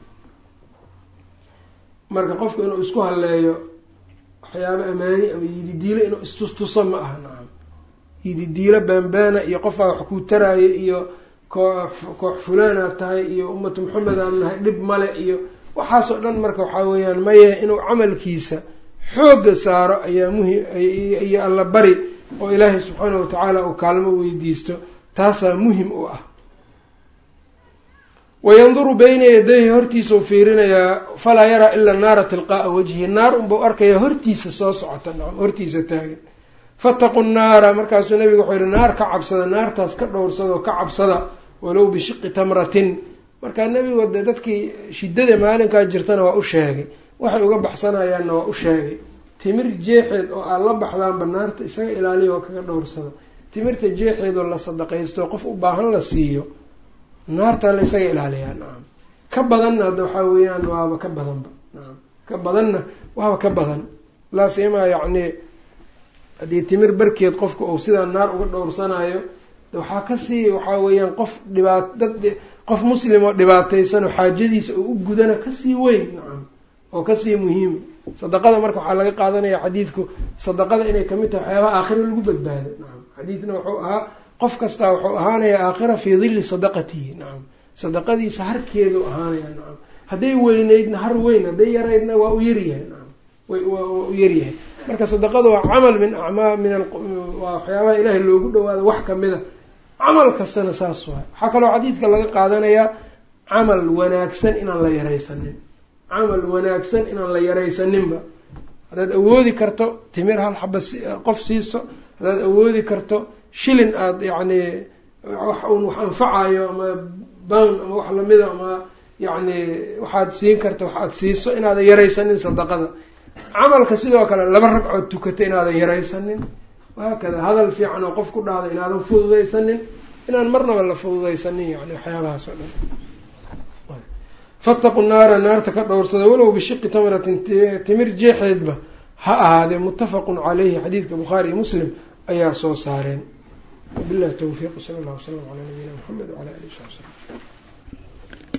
marka qofku inuu isku halleeyo waxyaabo amaani ama yididiilo inuu istustuso ma aha nacam yididiilo baanbaana iyo qofaa wax kuu taraayo iyo koox koox fulaanaad tahay iyo ummatu maxamed aan nahay dhib male iyo waxaasoo dhan marka waxaa weeyaan maye inuu camalkiisa xoogga saaro ayaa muhiim iyo alla bari oo ilaahay subxaanahu watacaala uu kaalmo weydiisto taasaa muhiim u ah wayanduru bayna yadayhi hortiisau fiirinayaa falaa yaraa ila naara tilqaa'a wajhi naar unbau arkayaa hortiisa soo socota hortiisa taagan fataqu nnaara markaasuu nabigu wuxuu yihi naar ka cabsada naartaas ka dhowrsadoo ka cabsada walow bishiqi tamratin markaa nebigu de dadkii shiddada maalinkaa jirtana waa u sheegay waxay uga baxsanayaanna waa u sheegay timir jeexeed oo aad la baxdaanba naarta isaga ilaaliya oo kaga dhowrsada timirta jeexeed oo la sadaqaysto qof u baahan la siiyo naartaa la isaga ilaaliyaa. Nacam ka badanna hadda waxaa weeyaan waaba ka badanba nacam ka badanna waaba ka badan. Laa siimaa yacni haddii timir barkeed qofka uu sidaa naar uga dhowrsanayo waxaa ka sii waxaa weeyaan qof dhibaat dad qof muslim oo dhibaataysanoo xaajadiisa oo u gudana ka sii weyn. Nacam oo ka sii muhiim. Sadaqada marka waxaa laga qaadanaya xadiidku sadaqada inay ka mid tahay waxyaabaha aakhira lagu badbaado. Nacam xadiidna wuxuu ahaa qof kastaa wuxuu ahaanayaa aakhira fii dilli sadaqatihi nacam sadaqadiisa harkeedu ahaanaya nacam hadday weyneydna har weyn hadday yaraydna waa u yaryahay nacam waa u yaryahay marka sadaqadu waa camal min acmaa min waa waxyaabaha ilaahay loogu dhawaado wax kamida camal kastana saas waay waxaa kaloo xadiidka laga qaadanayaa camal wanaagsan inaan la yaraysanin. Camal wanaagsan inaan la yaraysaninba. Haddaad awoodi karto timir hal xaba qof siiso. Haddaad awoodi karto shilin aada yacni wax un wax anfacayo ama ban ama wax lamida ama yacni waxaad siin karta wax aad siiso inaadan yaraysanin sadaqada. Camalka sidoo kale laba ragcood tukato inaadan yaraysanin. Wahaakada hadal fiican oo qof ku dhahda inaadan fududaysanin inaan marnaba la fududaysanin yani waxyaabahaas oo dhan. Fattaqu naara naarta ka dhowrsada walow bishiqi tamratin timir jeexeedba ha ahaadee muttafaqun caleyhi xadiidka bukhaari iyo muslim ayaa soo saareen wabillahi towfiiq sala allah wasalam calaa nabiyina maxamed wacala alihi sabi slm